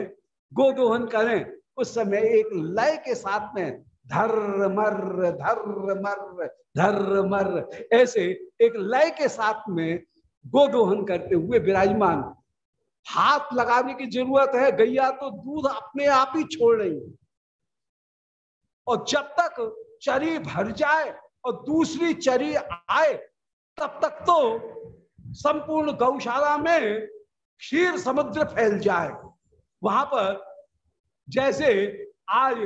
गोदोहन करें, उस समय एक लय के साथ में धर मर धर मर धर मर ऐसे एक लय के साथ में गोदोहन करते हुए विराजमान। हाथ लगाने की ज़रूरत है, गैया तो दूध अपने आप ही छोड़ रही है। और जब तक चरी भर जाए और दूसरी चरी आए तब तक तो संपूर्ण गौशाला में क्षीर समुद्र फैल जाए। वहाँ पर जैसे आज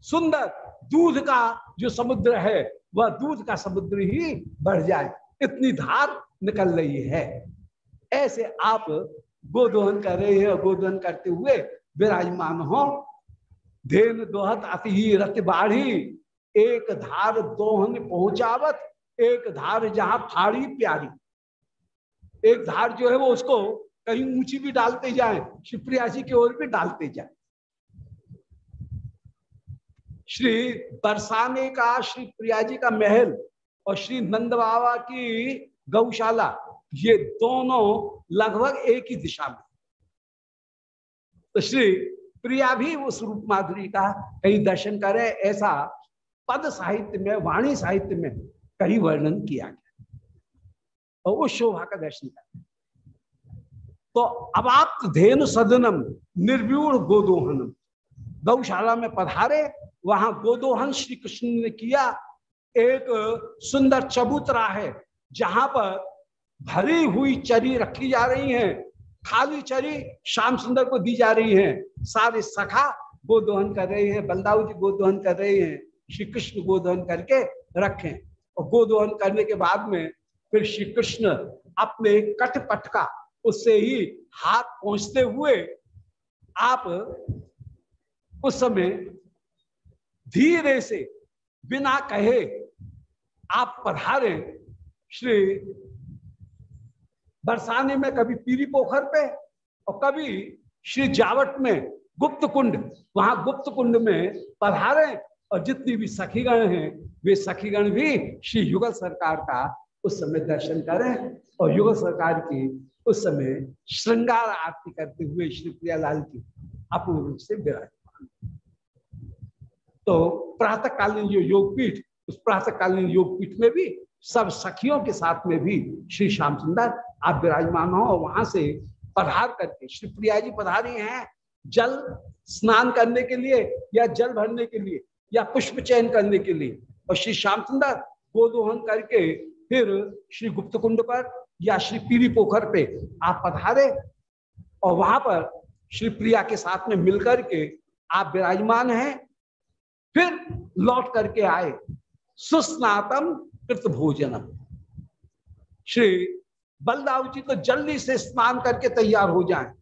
सुंदर दूध का जो समुद्र है, वह दूध का समुद्र ही बढ़ जाए। इतनी धार निकल रही है। ऐसे आप गोदोहन कर रहे हैं, गोदोहन करते हुए विराजमान हो। धेन दोहत अति रत बाढ़ी, एक धार दोहन पहुंचावत। एक धार जहाँ फाड़ी प्यारी। एक धार जो है वो उसको कहीं ऊँची भी डालते जाए शिवप्रिया जी की ओर भी डालते जाए। श्री बरसाने का, श्री प्रिया जी का महल और श्री नंद बाबा की गौशाला, ये दोनों लगभग एक ही दिशा में। तो श्री प्रिया भी उस रूप माधुरी का कहीं दर्शन करे ऐसा पद साहित्य में, वाणी साहित्य में कहीं वर्णन किया गया। और उस शोभा का दर्शन करें तो अब आप धेनु सदनम, निर्व्यूढ़ गोदोहनम, गौशाला में पधारे, वहाँ गोदोहन श्री कृष्ण ने किया एक सुंदर चबूतरा है, जहाँ पर भरी हुई चरी रखी जा रही है, खाली चरी श्याम सुंदर को दी जा रही है, सारे सखा गोदोहन कर रहे हैं, बलदाऊ जी गोदोहन कर रहे हैं श्री कृष्ण गोदोहन करके रखें। और गोदोहन करने के बाद में फिर श्री कृष्ण अपने कटपट का उससे ही हाथ पहुँचते हुए आप उस समय धीरे से बिना कहे आप पधारे श्री बरसाने में कभी पीरी पोखर पे और कभी श्री जावट में गुप्त कुंड, वहाँ गुप्त कुंड में पधारे और जितनी भी सखीगण हैं वे सखीगण भी श्री युगल सरकार का उस समय दर्शन करें और युगल सरकार की उस समय श्रृंगार आरती करते हुए श्री प्रियालाल की अपूर्ण रूप से विराजमान। तो प्रातःकालीन जो योगपीठ, उस प्रातःकालीन योगपीठ में भी सब सखियों के साथ में भी श्री श्याम सुंदर आप विराजमान हो और वहाँ से पधार करके, श्री प्रिया जी पधारी हैं जल स्नान करने के लिए या जल भरने के लिए या पुष्प चयन करने के लिए। और श्री श्याम सुंदर गोदोहन करके फिर श्री गुप्त कुंड पर या श्री पीरी पोखर पे आप पधारे और वहाँ पर श्री प्रिया के साथ में मिलकर के आप विराजमान हैं। फिर लौट करके आए सुस्नातम कृत भोजनम। श्री बलदाव जी तो जल्दी से स्नान करके तैयार हो जाएँ।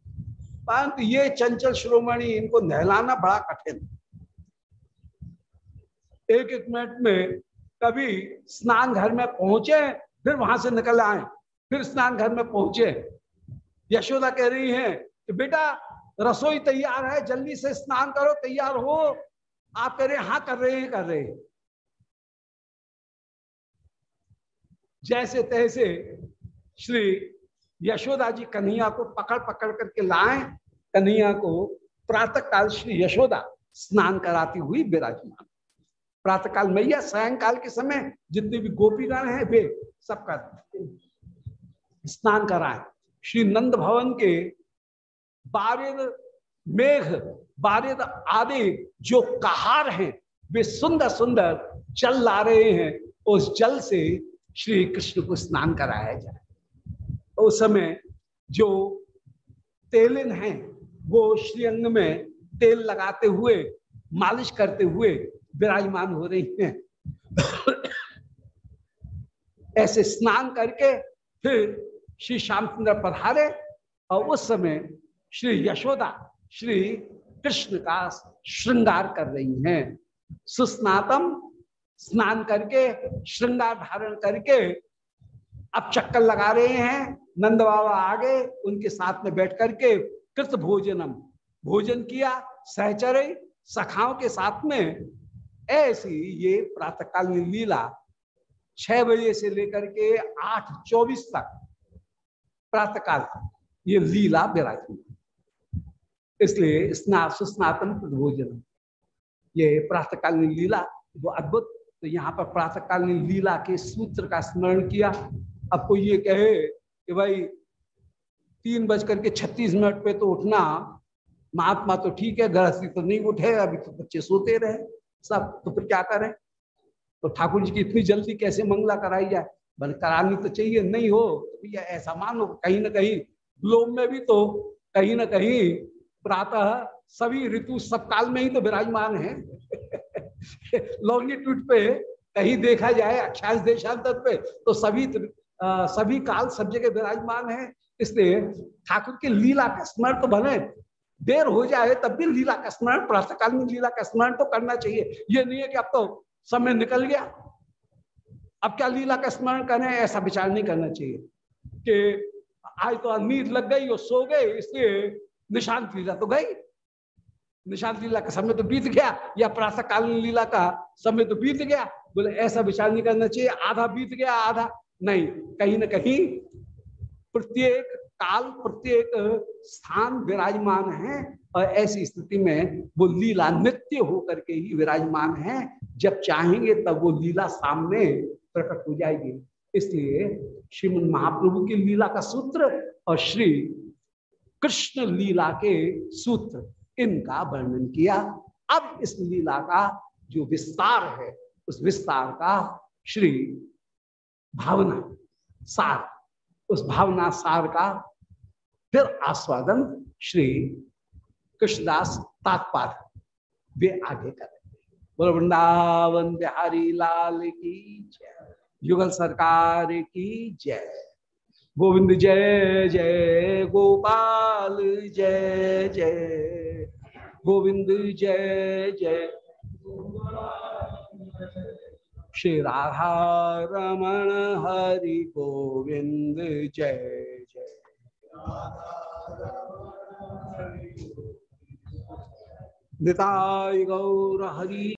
परंतु ये चंचल श्रोमणी इनको नहलाना बड़ा कठिन। एक एक मिनट में कभी स्नान घर में पहुँचे, फिर वहाँ से निकल आए, फिर स्नान घर में पहुँचे। यशोदा कह रही है कि बेटा, रसोई तैयार है, जल्दी से स्नान करो, तैयार हो। आप कह रहे हाँ कर रहे हैं, कर रहे हैं। जैसे तैसे श्री यशोदा जी कन्हैया को पकड़ पकड़ करके लाए। कन्हैया को प्रातः काल श्री यशोदा स्नान कराती हुई विराजमान प्रातः काल मैया सायंकाल के समय जितने भी गोपीगण हैं, वे सबका स्नान कराए श्री नंद भवन के बारिद मेघ, बारिद आदि जो कहार हैं, वे सुंदर सुंदर जल ला रहे हैं। उस जल से श्री कृष्ण को स्नान कराया जाए। उस समय जो तेलिन हैं, वो श्रीअंग में तेल लगाते हुए, मालिश करते हुए विराजमान हो रही हैं। ऐसे स्नान करके फिर श्री श्यामचंद्र पधारे और उस समय श्री यशोदा श्री कृष्ण का श्रृंगार कर रही हैं। सुस्नातम स्नान करके, श्रृंगार धारण करके अब चक्कर लगा रहे हैं। नंद बाबा आगे, उनके साथ में बैठ करके कृत भोजनम। भोजन किया, सहचरे, सखाओं के साथ में ऐसी ये प्रातःकालीन लीला छह बजे से लेकर के आठ चौबीस तक प्रातःकाल ये लीला विराजमान इसलिए स्ना सुस्नातन भोजन, ये प्रातःकालीन लीला, वो अद्भुत। तो यहाँ पर प्रातःकालीन लीला के सूत्र का स्मरण किया। अब कोई ये कहे कि भाई, तीन बज करके छत्तीस मिनट पे तो उठना, महात्मा तो ठीक है, गृहस्थी तो नहीं उठे, अभी तो बच्चे सोते रहे। सब तो फिर क्या करें? तो ठाकुर जी की इतनी जल्दी कैसे मंगला कराई जाए? बल करानी तो चाहिए नहीं हो तो भैया ऐसा मानो कहीं ना कहीं लोम में भी तो कहीं ना कहीं प्रातः सभी ऋतु सब काल में ही तो विराजमान है। लॉन्गिट्यूड पे कहीं देखा जाए अक्षांश देशांतर पे तो सभी आ, सभी काल सब जगह विराजमान है। इसलिए ठाकुर की लीला का स्मरण तो भले देर हो जाए तब भी लीला का स्मरण, प्रातःकाल में लीला का स्मरण तो करना चाहिए। ये नहीं है कि अब तो समय निकल गया। अब क्या लीला का स्मरण करें, ऐसा विचार नहीं करना चाहिए कि आज तो नींद लग गई और सो गए, इसलिए निशांत लीला तो गई। निशांत लीला का समय तो बीत गया या प्रातः कालीन लीला का समय तो बीत गया। बोले, ऐसा विचार नहीं करना चाहिए, आधा बीत गया, आधा नहीं। कहीं ना कहीं प्रत्येक काल प्रत्येक स्थान विराजमान है, और ऐसी स्थिति में वो लीला नित्य होकर के ही विराजमान है। जब चाहेंगे तब वो लीला सामने प्रकट हो जाएगी। इसलिए श्रीमद महाप्रभु की लीला का सूत्र और श्री कृष्ण लीला के सूत्र, इनका वर्णन किया। अब इस लीला का जो विस्तार है, उस विस्तार का श्री भावना सार। उस भावना सार का फिर आस्वादन श्री कृष्णदास तात्पाद वे आगे करेंगे बोल, वृंदावन बिहारी लाल की जय। युगल सरकार की जय। गोविंद जय जय। गोपाल जय जय। गोविंद जय जय। श्री राधा रमण हरि गोविंद जय जय। निताय गौर हरि।